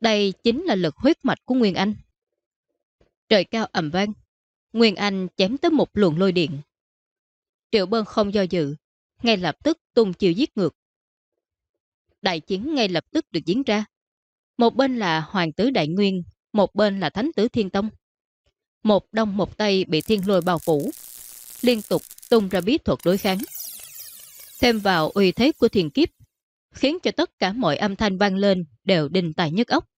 A: Đây chính là lực huyết mạch của Nguyên Anh. Trời cao ẩm vang, Nguyên Anh chém tới một luồng lôi điện. Triệu Bân không do dự, ngay lập tức tung chiều giết ngược. Đại chiến ngay lập tức được diễn ra. Một bên là Hoàng tử Đại Nguyên, một bên là Thánh tử Thiên Tông. Một đông một tây bị thiên lôi bao phủ, liên tục tung ra bí thuật đối kháng. Thêm vào uy thế của thiền kiếp, khiến cho tất cả mọi âm thanh vang lên đều đinh tài nhất ốc.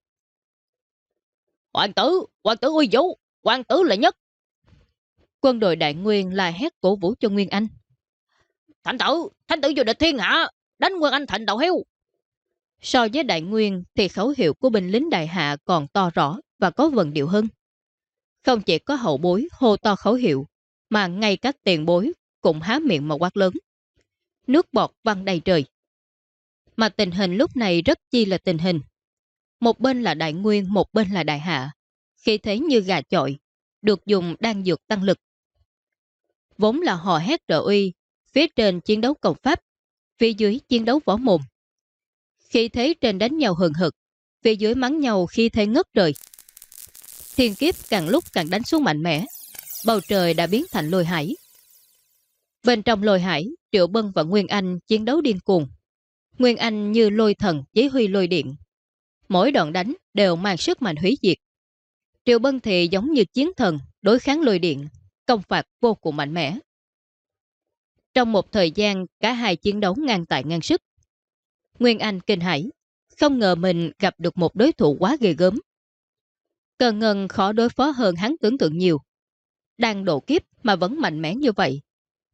B: Hoàng tử, hoàng tử uy vũ, hoàng tử là nhất.
A: Quân đội đại nguyên là hét cổ vũ cho Nguyên Anh.
B: Thánh tử, thánh tử vô địch thiên hạ, đánh Nguyên Anh thành đầu heo.
A: So với đại nguyên thì khẩu hiệu của binh lính đại hạ còn to rõ và có vần điệu hơn. Không chỉ có hậu bối hô to khẩu hiệu, mà ngay các tiền bối cũng há miệng mà quát lớn. Nước bọt văng đầy trời. Mà tình hình lúc này rất chi là tình hình. Một bên là đại nguyên, một bên là đại hạ. Khi thế như gà chọi, được dùng đang dược tăng lực. Vốn là hò hét trợ uy, phía trên chiến đấu cộng pháp, phía dưới chiến đấu võ mồm. Khi thấy trên đánh nhau hừng hực, phía dưới mắng nhau khi thấy ngất trời. Thiên kiếp càng lúc càng đánh xuống mạnh mẽ, bầu trời đã biến thành lôi hải. Bên trong lôi hải, Triệu Bân và Nguyên Anh chiến đấu điên cuồng. Nguyên Anh như lôi thần chỉ huy lôi điện. Mỗi đoạn đánh đều mang sức mạnh hủy diệt. Triệu Bân thì giống như chiến thần đối kháng lôi điện, công phạt vô cùng mạnh mẽ. Trong một thời gian, cả hai chiến đấu ngang tại ngang sức. Nguyên Anh kinh hãi, không ngờ mình gặp được một đối thủ quá ghê gớm. Cờ ngân khó đối phó hơn hắn tưởng tượng nhiều. Đang độ kiếp mà vẫn mạnh mẽ như vậy.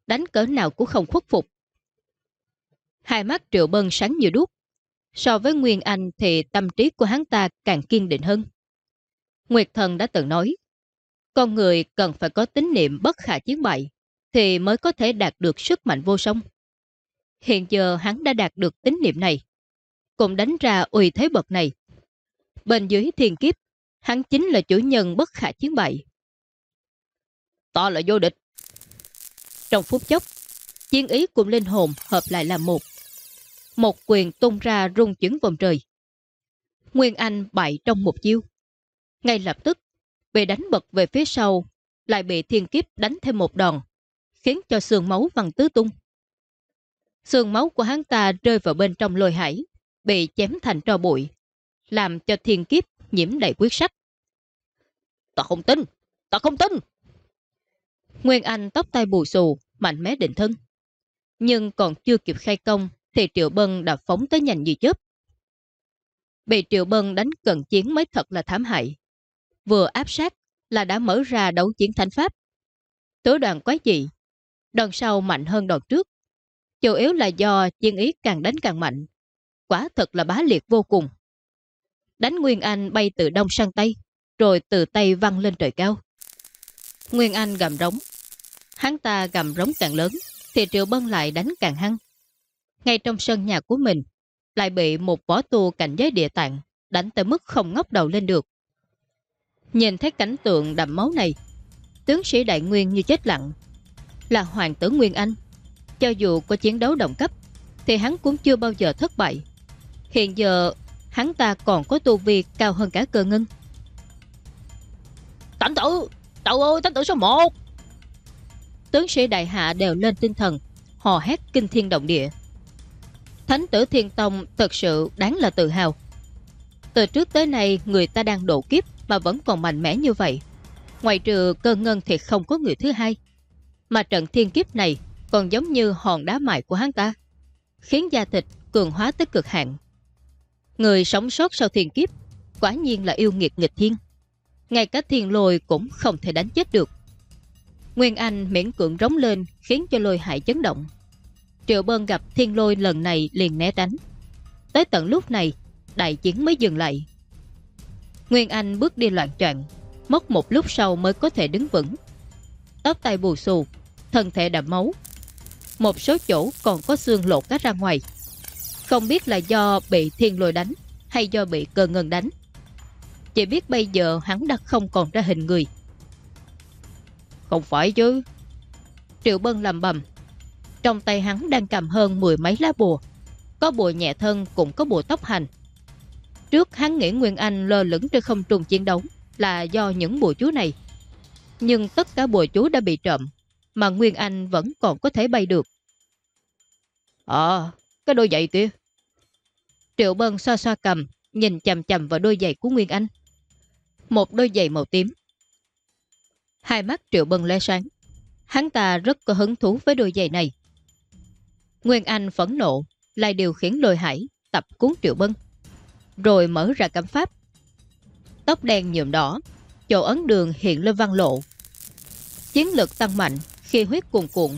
A: Đánh cỡ nào cũng không khuất phục. Hai mắt triệu bân sáng như đuốc. So với Nguyên Anh thì tâm trí của hắn ta càng kiên định hơn. Nguyệt Thần đã từng nói, con người cần phải có tín niệm bất khả chiến bại, thì mới có thể đạt được sức mạnh vô song. Hiện giờ hắn đã đạt được tín niệm này, cũng đánh ra uy thế bậc này. Bên dưới thiên kiếp, hắn chính là chủ nhân bất khả chiến bại.
B: to là vô địch.
A: Trong phút chốc, chiến ý cùng linh hồn hợp lại làm một. Một quyền tung ra rung chuyển vòng trời. Nguyên Anh bại trong một chiêu. Ngay lập tức, bị đánh bật về phía sau, lại bị thiên kiếp đánh thêm một đòn, khiến cho xương máu văng tứ tung. Xương máu của hắn ta rơi vào bên trong lôi hải, bị chém thành tro bụi, làm cho thiên kiếp nhiễm đầy quyết sách.
B: Ta không tin, ta không tin.
A: Nguyên Anh tóc tay bù xù, mạnh mẽ định thân. Nhưng còn chưa kịp khai công thì Triệu Bân đã phóng tới nhanh như chớp. Bị Triệu Bân đánh cận chiến mới thật là thảm hại. Vừa áp sát là đã mở ra đấu chiến thánh pháp. Tối đoàn quái dị, đòn sau mạnh hơn đòn trước. Chủ yếu là do chiến ý càng đánh càng mạnh. Quả thật là bá liệt vô cùng. Đánh Nguyên Anh bay từ đông sang tây, rồi từ tây văng lên trời cao. Nguyên Anh gầm rống. Hắn ta gầm rống càng lớn, thì Triệu Bân lại đánh càng hăng. Ngay trong sân nhà của mình, lại bị một võ tu cảnh giới địa tạng đánh tới mức không ngóc đầu lên được. Nhìn thấy cảnh tượng đậm máu này, tướng sĩ đại nguyên như chết lặng. Là hoàng tử Nguyên Anh, cho dù có chiến đấu đồng cấp, thì hắn cũng chưa bao giờ thất bại. Hiện giờ, hắn ta còn có tu vi cao hơn cả cơ ngân.
B: Thánh tử! Cậu ơi, thánh tử số 1!
A: Tướng sĩ đại hạ đều lên tinh thần, hò hét kinh thiên động địa. Thánh tử Thiên Tông thật sự đáng là tự hào. Từ trước tới nay người ta đang độ kiếp mà vẫn còn mạnh mẽ như vậy. Ngoài trừ cơ ngân thì không có người thứ hai. Mà trận thiên kiếp này còn giống như hòn đá mại của hắn ta. Khiến da thịt cường hóa tới cực hạn. Người sống sót sau thiên kiếp quả nhiên là yêu nghiệt nghịch thiên. Ngay cả thiên lôi cũng không thể đánh chết được. Nguyên Anh miễn cưỡng rống lên khiến cho lôi hại chấn động. Triệu Bân gặp thiên lôi lần này liền né tránh. Tới tận lúc này, đại chiến mới dừng lại. Nguyên Anh bước đi loạn troạn, mất một lúc sau mới có thể đứng vững. Tóc tay bù xù, thân thể đậm máu. Một số chỗ còn có xương lột cá ra ngoài. Không biết là do bị thiên lôi đánh hay do bị cơ ngân đánh. Chỉ biết bây giờ hắn đã không còn ra hình người.
B: Không phải chứ.
A: Triệu Bân làm bầm. Trong tay hắn đang cầm hơn mười mấy lá bùa. Có bùa nhẹ thân cũng có bùa tóc hành. Trước hắn nghĩ Nguyên Anh lơ lửng trên không trung chiến đấu là do những bùa chú này. Nhưng tất cả bùa chú đã bị trộm, mà Nguyên Anh vẫn còn có thể bay được.
B: À, cái đôi giày kia.
A: Triệu Bân xoa xoa cầm, nhìn chầm chầm vào đôi giày của Nguyên Anh. Một đôi giày màu tím. Hai mắt Triệu Bân lé sáng. Hắn ta rất có hứng thú với đôi giày này. Nguyên Anh phẫn nộ, lại điều khiển lôi hải, tập cuốn Triệu Bân rồi mở ra cấm pháp. Tóc đen nhuộm đỏ, chỗ ấn đường hiện lên văn lộ. Chiến lực tăng mạnh khi huyết cuồn cuộn.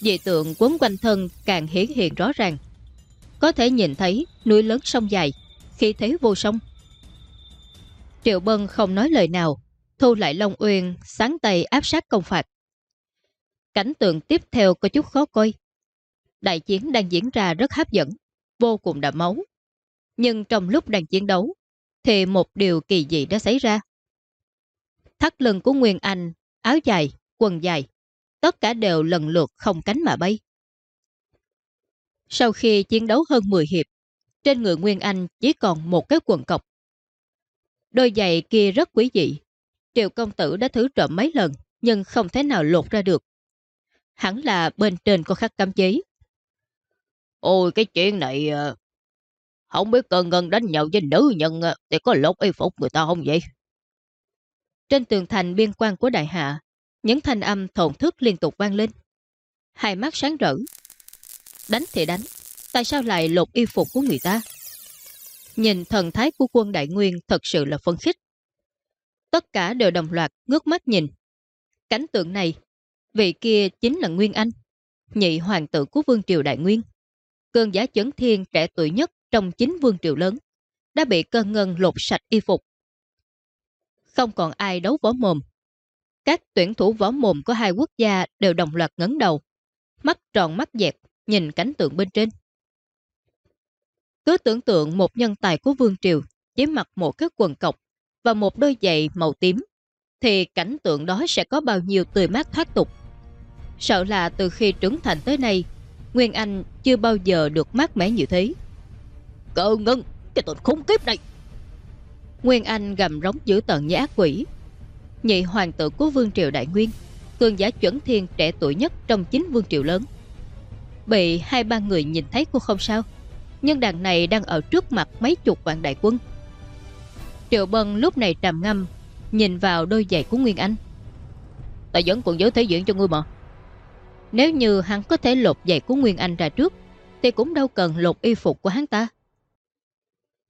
A: Dị tượng quấn quanh thân càng hiển hiện rõ ràng. Có thể nhìn thấy núi lớn sông dài, khi thấy vô sông. Triệu Bân không nói lời nào, thu lại Long Uyên, sáng tay áp sát công phạt. Cảnh tượng tiếp theo có chút khó coi. Đại chiến đang diễn ra rất hấp dẫn, vô cùng đậm máu. Nhưng trong lúc đang chiến đấu, thì một điều kỳ dị đã xảy ra. Thắt lưng của Nguyên Anh, áo dài, quần dài, tất cả đều lần lượt không cánh mà bay. Sau khi chiến đấu hơn 10 hiệp, trên người Nguyên Anh chỉ còn một cái quần cọc. Đôi giày kia rất quý dị. Triệu công tử đã thử trộm mấy lần, nhưng không thể nào lột ra được. Hẳn là bên trên có khắc cam chế.
B: Ôi cái chuyện này ờ, không biết cần ngân đánh nhau với nữ nhân thì có lột y phục người ta không vậy?
A: Trên tường thành biên quan của đại hạ, những thanh âm thổn thức liên tục vang lên. Hai mắt sáng rỡ. Đánh thì đánh, tại sao lại lột y phục của người ta? Nhìn thần thái của quân đại nguyên thật sự là phân khích. Tất cả đều đồng loạt ngước mắt nhìn. Cảnh tượng này, vị kia chính là Nguyên Anh, nhị hoàng tử của vương triều đại nguyên. Cơn giá chấn thiên trẻ tuổi nhất trong chính vương triều lớn, đã bị cơn ngân lột sạch y phục. Không còn ai đấu võ mồm. Các tuyển thủ võ mồm của hai quốc gia đều đồng loạt ngấn đầu, mắt tròn mắt dẹt, nhìn cảnh tượng bên trên. Cứ tưởng tượng một nhân tài của vương triều chỉ mặc một cái quần cọc và một đôi giày màu tím, thì cảnh tượng đó sẽ có bao nhiêu tươi mát thoát tục. Sợ là từ khi trưởng thành tới nay, Nguyên Anh chưa bao giờ được mát mẻ như thế.
B: Cơ ngân, cái tội khốn kiếp này!
A: Nguyên Anh gầm rống dữ tận như ác quỷ. Nhị hoàng tử của Vương Triều Đại Nguyên, cường giả chuẩn thiên trẻ tuổi nhất trong chính Vương Triều lớn. Bị hai ba người nhìn thấy cũng không sao, nhưng đàn này đang ở trước mặt mấy chục vạn đại quân. Triệu Bân lúc này trầm ngâm, nhìn vào đôi giày của Nguyên Anh.
B: Ta vẫn còn giới thể diễn cho ngươi mà.
A: Nếu như hắn có thể lột giày của Nguyên Anh ra trước, thì cũng đâu cần lột y phục của hắn ta.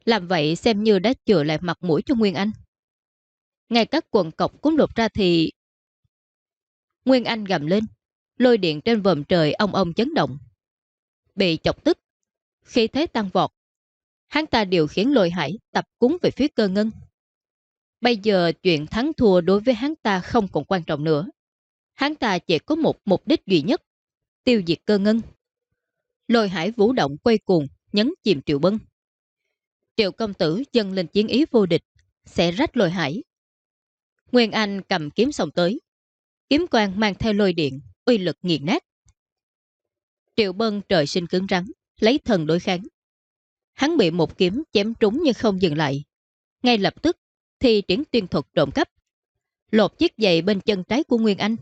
A: Làm vậy xem như đã chừa lại mặt mũi cho Nguyên Anh. Ngay các quần cọc cũng lột ra thì... Nguyên Anh gầm lên, lôi điện trên vòm trời ông ông chấn động. Bị chọc tức, khi thế tăng vọt, hắn ta điều khiển lôi hải tập cúng về phía cơ ngân. Bây giờ chuyện thắng thua đối với hắn ta không còn quan trọng nữa. Hắn ta chỉ có một mục đích duy nhất, tiêu diệt cơ ngân. Lôi hải vũ động quay cuồng, nhấn chìm triệu bân. Triệu công tử dâng lên chiến ý vô địch, sẽ rách lôi hải. Nguyên Anh cầm kiếm sông tới. Kiếm quang mang theo lôi điện, uy lực nghiền nát. Triệu bân trời sinh cứng rắn, lấy thần đối kháng. Hắn bị một kiếm chém trúng nhưng không dừng lại. Ngay lập tức thì triển tuyên thuật trộm cắp. Lột chiếc giày bên chân trái của Nguyên Anh.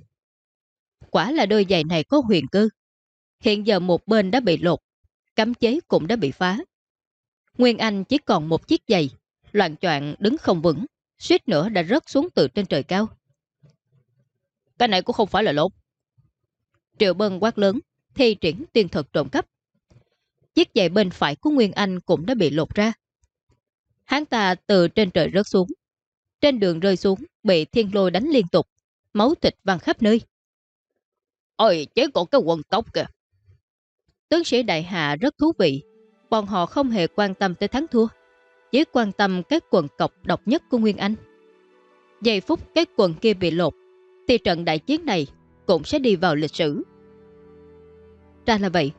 A: Quả là đôi giày này có huyền cơ. Hiện giờ một bên đã bị lột, cấm chế cũng đã bị phá. Nguyên Anh chỉ còn một chiếc giày, loạn choạng đứng không vững, suýt nữa đã rớt xuống từ trên trời cao.
B: Cái này cũng không phải là lột.
A: Triệu Bân quát lớn, thi triển tiên thuật trộm cắp. Chiếc giày bên phải của Nguyên Anh cũng đã bị lột ra. Hắn ta từ trên trời rớt xuống. Trên đường rơi xuống, bị thiên lôi đánh liên tục, máu thịt văng khắp nơi.
B: Ôi, chế còn cái quần tóc kìa.
A: Tướng sĩ đại hạ rất thú vị. Bọn họ không hề quan tâm tới thắng thua. Chỉ quan tâm cái quần cọc độc nhất của Nguyên Anh. Giây phút cái quần kia bị lột, thì trận đại chiến này cũng sẽ đi vào lịch sử. Ra là vậy.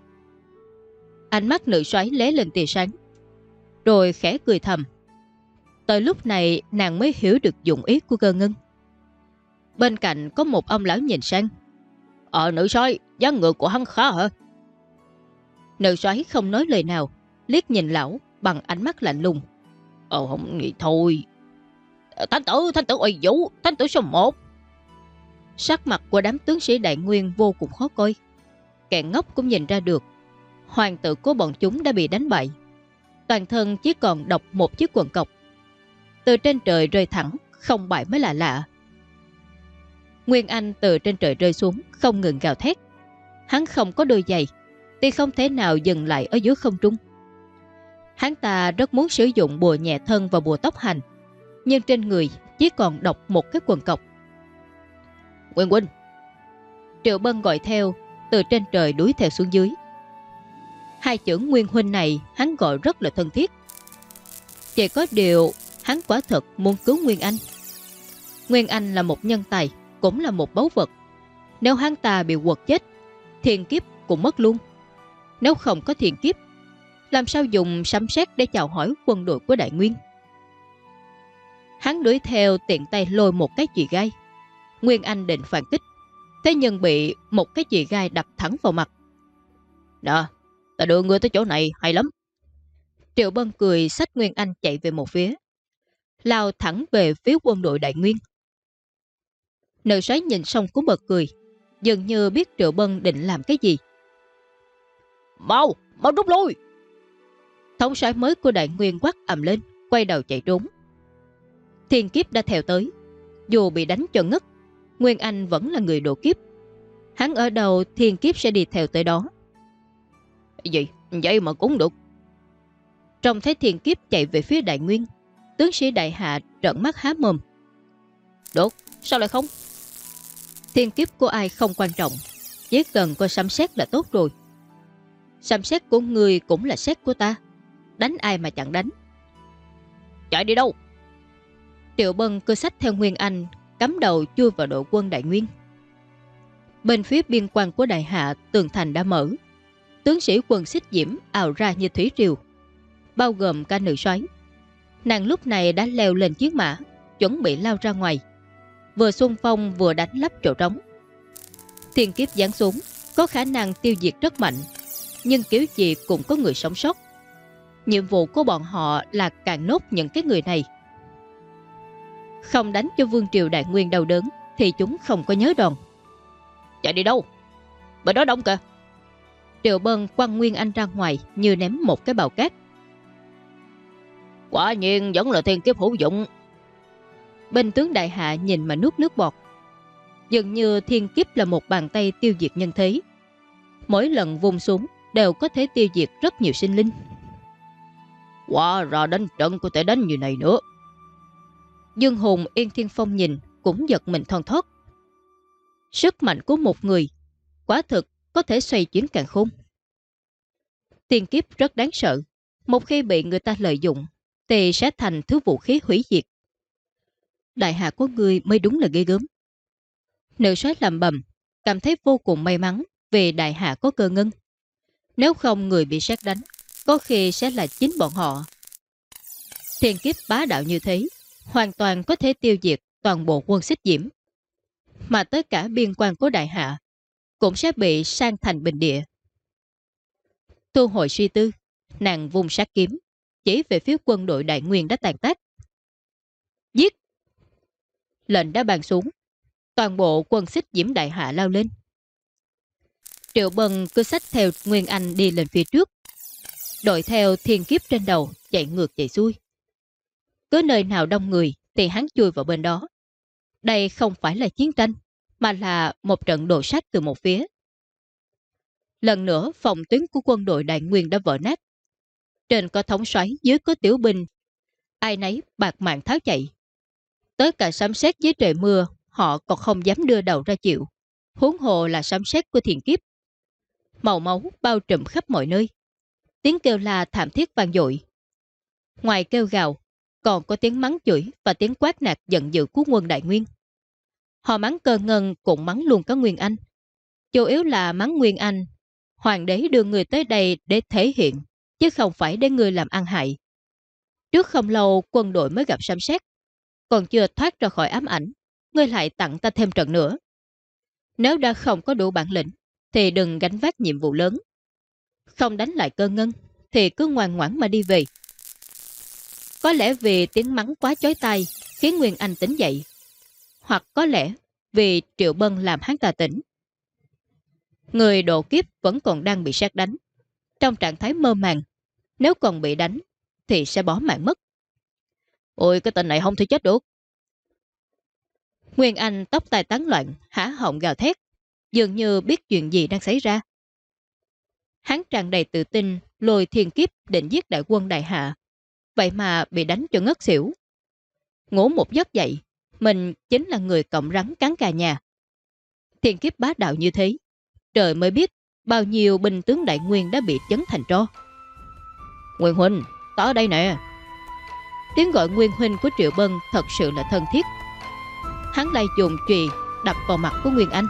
A: Ánh mắt nữ xoáy lé lên tia sáng. Rồi khẽ cười thầm. Tới lúc này nàng mới hiểu được dụng ý của cơ ngân. Bên cạnh có một ông lão nhìn sang.
B: Ờ nữ xoáy, giá ngựa của hắn khá hả?
A: Nữ xoáy không nói lời nào, liếc nhìn lão bằng ánh mắt lạnh lùng.
B: Ờ không nghĩ thôi. Ờ, thánh tử, thánh tử uy vũ, thánh tử số 1.
A: Sắc mặt của đám tướng sĩ đại nguyên vô cùng khó coi. Kẻ ngốc cũng nhìn ra được. Hoàng tử của bọn chúng đã bị đánh bại. Toàn thân chỉ còn độc một chiếc quần cọc. Từ trên trời rơi thẳng, không bại mới là lạ. Nguyên Anh từ trên trời rơi xuống, không ngừng gào thét. Hắn không có đôi giày, thì không thể nào dừng lại ở dưới không trung. Hắn ta rất muốn sử dụng bùa nhẹ thân và bùa tóc hành, nhưng trên người chỉ còn độc một cái quần cọc.
B: Nguyên Huynh!
A: Triệu Bân gọi theo, từ trên trời đuổi theo xuống dưới. Hai chữ Nguyên Huynh này hắn gọi rất là thân thiết. Chỉ có điều hắn quả thật muốn cứu Nguyên Anh. Nguyên Anh là một nhân tài, cũng là một báu vật. Nếu hắn ta bị quật chết, thiền kiếp cũng mất luôn. Nếu không có thiền kiếp, làm sao dùng sấm sét để chào hỏi quân đội của Đại Nguyên? Hắn đuổi theo tiện tay lôi một cái chì gai. Nguyên Anh định phản kích, thế nhưng bị một cái chì gai đập thẳng vào mặt.
B: Đó, ta đưa ngươi tới chỗ này, hay lắm.
A: Triệu Bân cười sách Nguyên Anh chạy về một phía. Lao thẳng về phía quân đội Đại Nguyên. Nữ sái nhìn xong cũng bật cười, dường như biết Triệu Bân định làm cái gì.
B: Mau, mau rút lui!
A: Thống soái mới của Đại Nguyên quát ầm lên, quay đầu chạy trốn. Thiên kiếp đã theo tới. Dù bị đánh cho ngất, Nguyên Anh vẫn là người độ kiếp. Hắn ở đầu thiên kiếp sẽ đi theo tới đó.
B: Gì? Vậy mà cũng được.
A: Trong thấy thiên kiếp chạy về phía Đại Nguyên, tướng sĩ Đại Hạ trợn mắt há mồm.
B: Được, sao lại không?
A: Thiên kiếp của ai không quan trọng, chỉ cần có sấm xét là tốt rồi. Sấm xét của người cũng là xét của ta. Đánh ai mà chẳng đánh.
B: Chạy đi đâu?
A: Triệu Bân cơ sách theo Nguyên Anh, cắm đầu chui vào đội quân Đại Nguyên. Bên phía biên quan của Đại Hạ, tường thành đã mở. Tướng sĩ quân xích diễm ào ra như thủy triều, bao gồm cả nữ soái. Nàng lúc này đã leo lên chiếc mã, chuẩn bị lao ra ngoài. vừa xung phong vừa đánh lắp chỗ trống. Thiên kiếp giáng xuống, có khả năng tiêu diệt rất mạnh, nhưng kiểu gì cũng có người sống sót. Nhiệm vụ của bọn họ là càng nốt những cái người này. Không đánh cho Vương Triều Đại Nguyên đau đớn, thì chúng không có nhớ đòn.
B: Chạy đi đâu? Bên đó đông kìa.
A: Triệu Bân quăng Nguyên Anh ra ngoài như ném một cái bào cát.
B: Quả nhiên vẫn là thiên kiếp hữu dụng.
A: Bên tướng đại hạ nhìn mà nuốt nước bọt. Dường như thiên kiếp là một bàn tay tiêu diệt nhân thế. Mỗi lần vùng xuống đều có thể tiêu diệt rất nhiều sinh linh.
B: Quả ra đánh trận có thể đánh như này nữa.
A: Dương Hùng Yên Thiên Phong nhìn cũng giật mình thon thót. Sức mạnh của một người quả thực có thể xoay chuyển càng khôn. Tiên kiếp rất đáng sợ. Một khi bị người ta lợi dụng thì sẽ thành thứ vũ khí hủy diệt. Đại hạ của người mới đúng là ghê gớm. Nữ soái làm bầm, cảm thấy vô cùng may mắn vì đại hạ có cơ ngân. Nếu không người bị sát đánh, có khi sẽ là chính bọn họ. Thiên kiếp bá đạo như thế, hoàn toàn có thể tiêu diệt toàn bộ quân xích diễm. Mà tất cả biên quan của đại hạ cũng sẽ bị sang thành bình địa. thu hồi suy tư, nàng vùng sát kiếm, chỉ về phía quân đội đại nguyên đã tàn tác. Giết! Lệnh đã bàn xuống, toàn bộ quân xích diễm đại hạ lao lên. Triệu Bân cứ sách theo Nguyên Anh đi lên phía trước, đội theo thiên kiếp trên đầu chạy ngược chạy xuôi. Cứ nơi nào đông người thì hắn chui vào bên đó. Đây không phải là chiến tranh, mà là một trận đổ sát từ một phía. Lần nữa, phòng tuyến của quân đội đại nguyên đã vỡ nát. Trên có thống xoáy, dưới có tiểu binh. Ai nấy bạc mạng tháo chạy. Tới cả sấm sét dưới trời mưa, họ còn không dám đưa đầu ra chịu. Huống hồ là sấm sét của thiền kiếp. Màu máu bao trùm khắp mọi nơi. Tiếng kêu la thảm thiết vang dội. Ngoài kêu gào, còn có tiếng mắng chửi và tiếng quát nạt giận dữ của quân đại nguyên. Họ mắng cơ ngân cũng mắng luôn có Nguyên Anh. Chủ yếu là mắng Nguyên Anh. Hoàng đế đưa người tới đây để thể hiện, chứ không phải để người làm ăn hại. Trước không lâu quân đội mới gặp Sam xét. Còn chưa thoát ra khỏi ám ảnh, ngươi lại tặng ta thêm trận nữa. Nếu đã không có đủ bản lĩnh, thì đừng gánh vác nhiệm vụ lớn. Không đánh lại cơ ngân, thì cứ ngoan ngoãn mà đi về. Có lẽ vì tiếng mắng quá chói tai khiến Nguyên Anh tỉnh dậy, hoặc có lẽ vì Triệu Bân làm hắn ta tỉnh. Người độ kiếp vẫn còn đang bị sát đánh. Trong trạng thái mơ màng, nếu còn bị đánh thì sẽ bỏ mạng mất.
B: Ôi cái tên này không thể chết được.
A: Nguyên Anh tóc tai tán loạn, há họng gào thét, dường như biết chuyện gì đang xảy ra. Hắn tràn đầy tự tin, lôi thiên kiếp định giết đại quân đại hạ. Vậy mà bị đánh cho ngất xỉu. Ngủ một giấc dậy, mình chính là người cộng rắn cắn cà nhà. Thiên kiếp bá đạo như thế, trời mới biết bao nhiêu binh tướng đại nguyên đã bị chấn thành tro.
B: Nguyên Huynh, ta ở đây nè.
A: Tiếng gọi Nguyên Huynh của Triệu Bân thật sự là thân thiết. Hắn lại dùng chùy đập vào mặt của Nguyên Anh.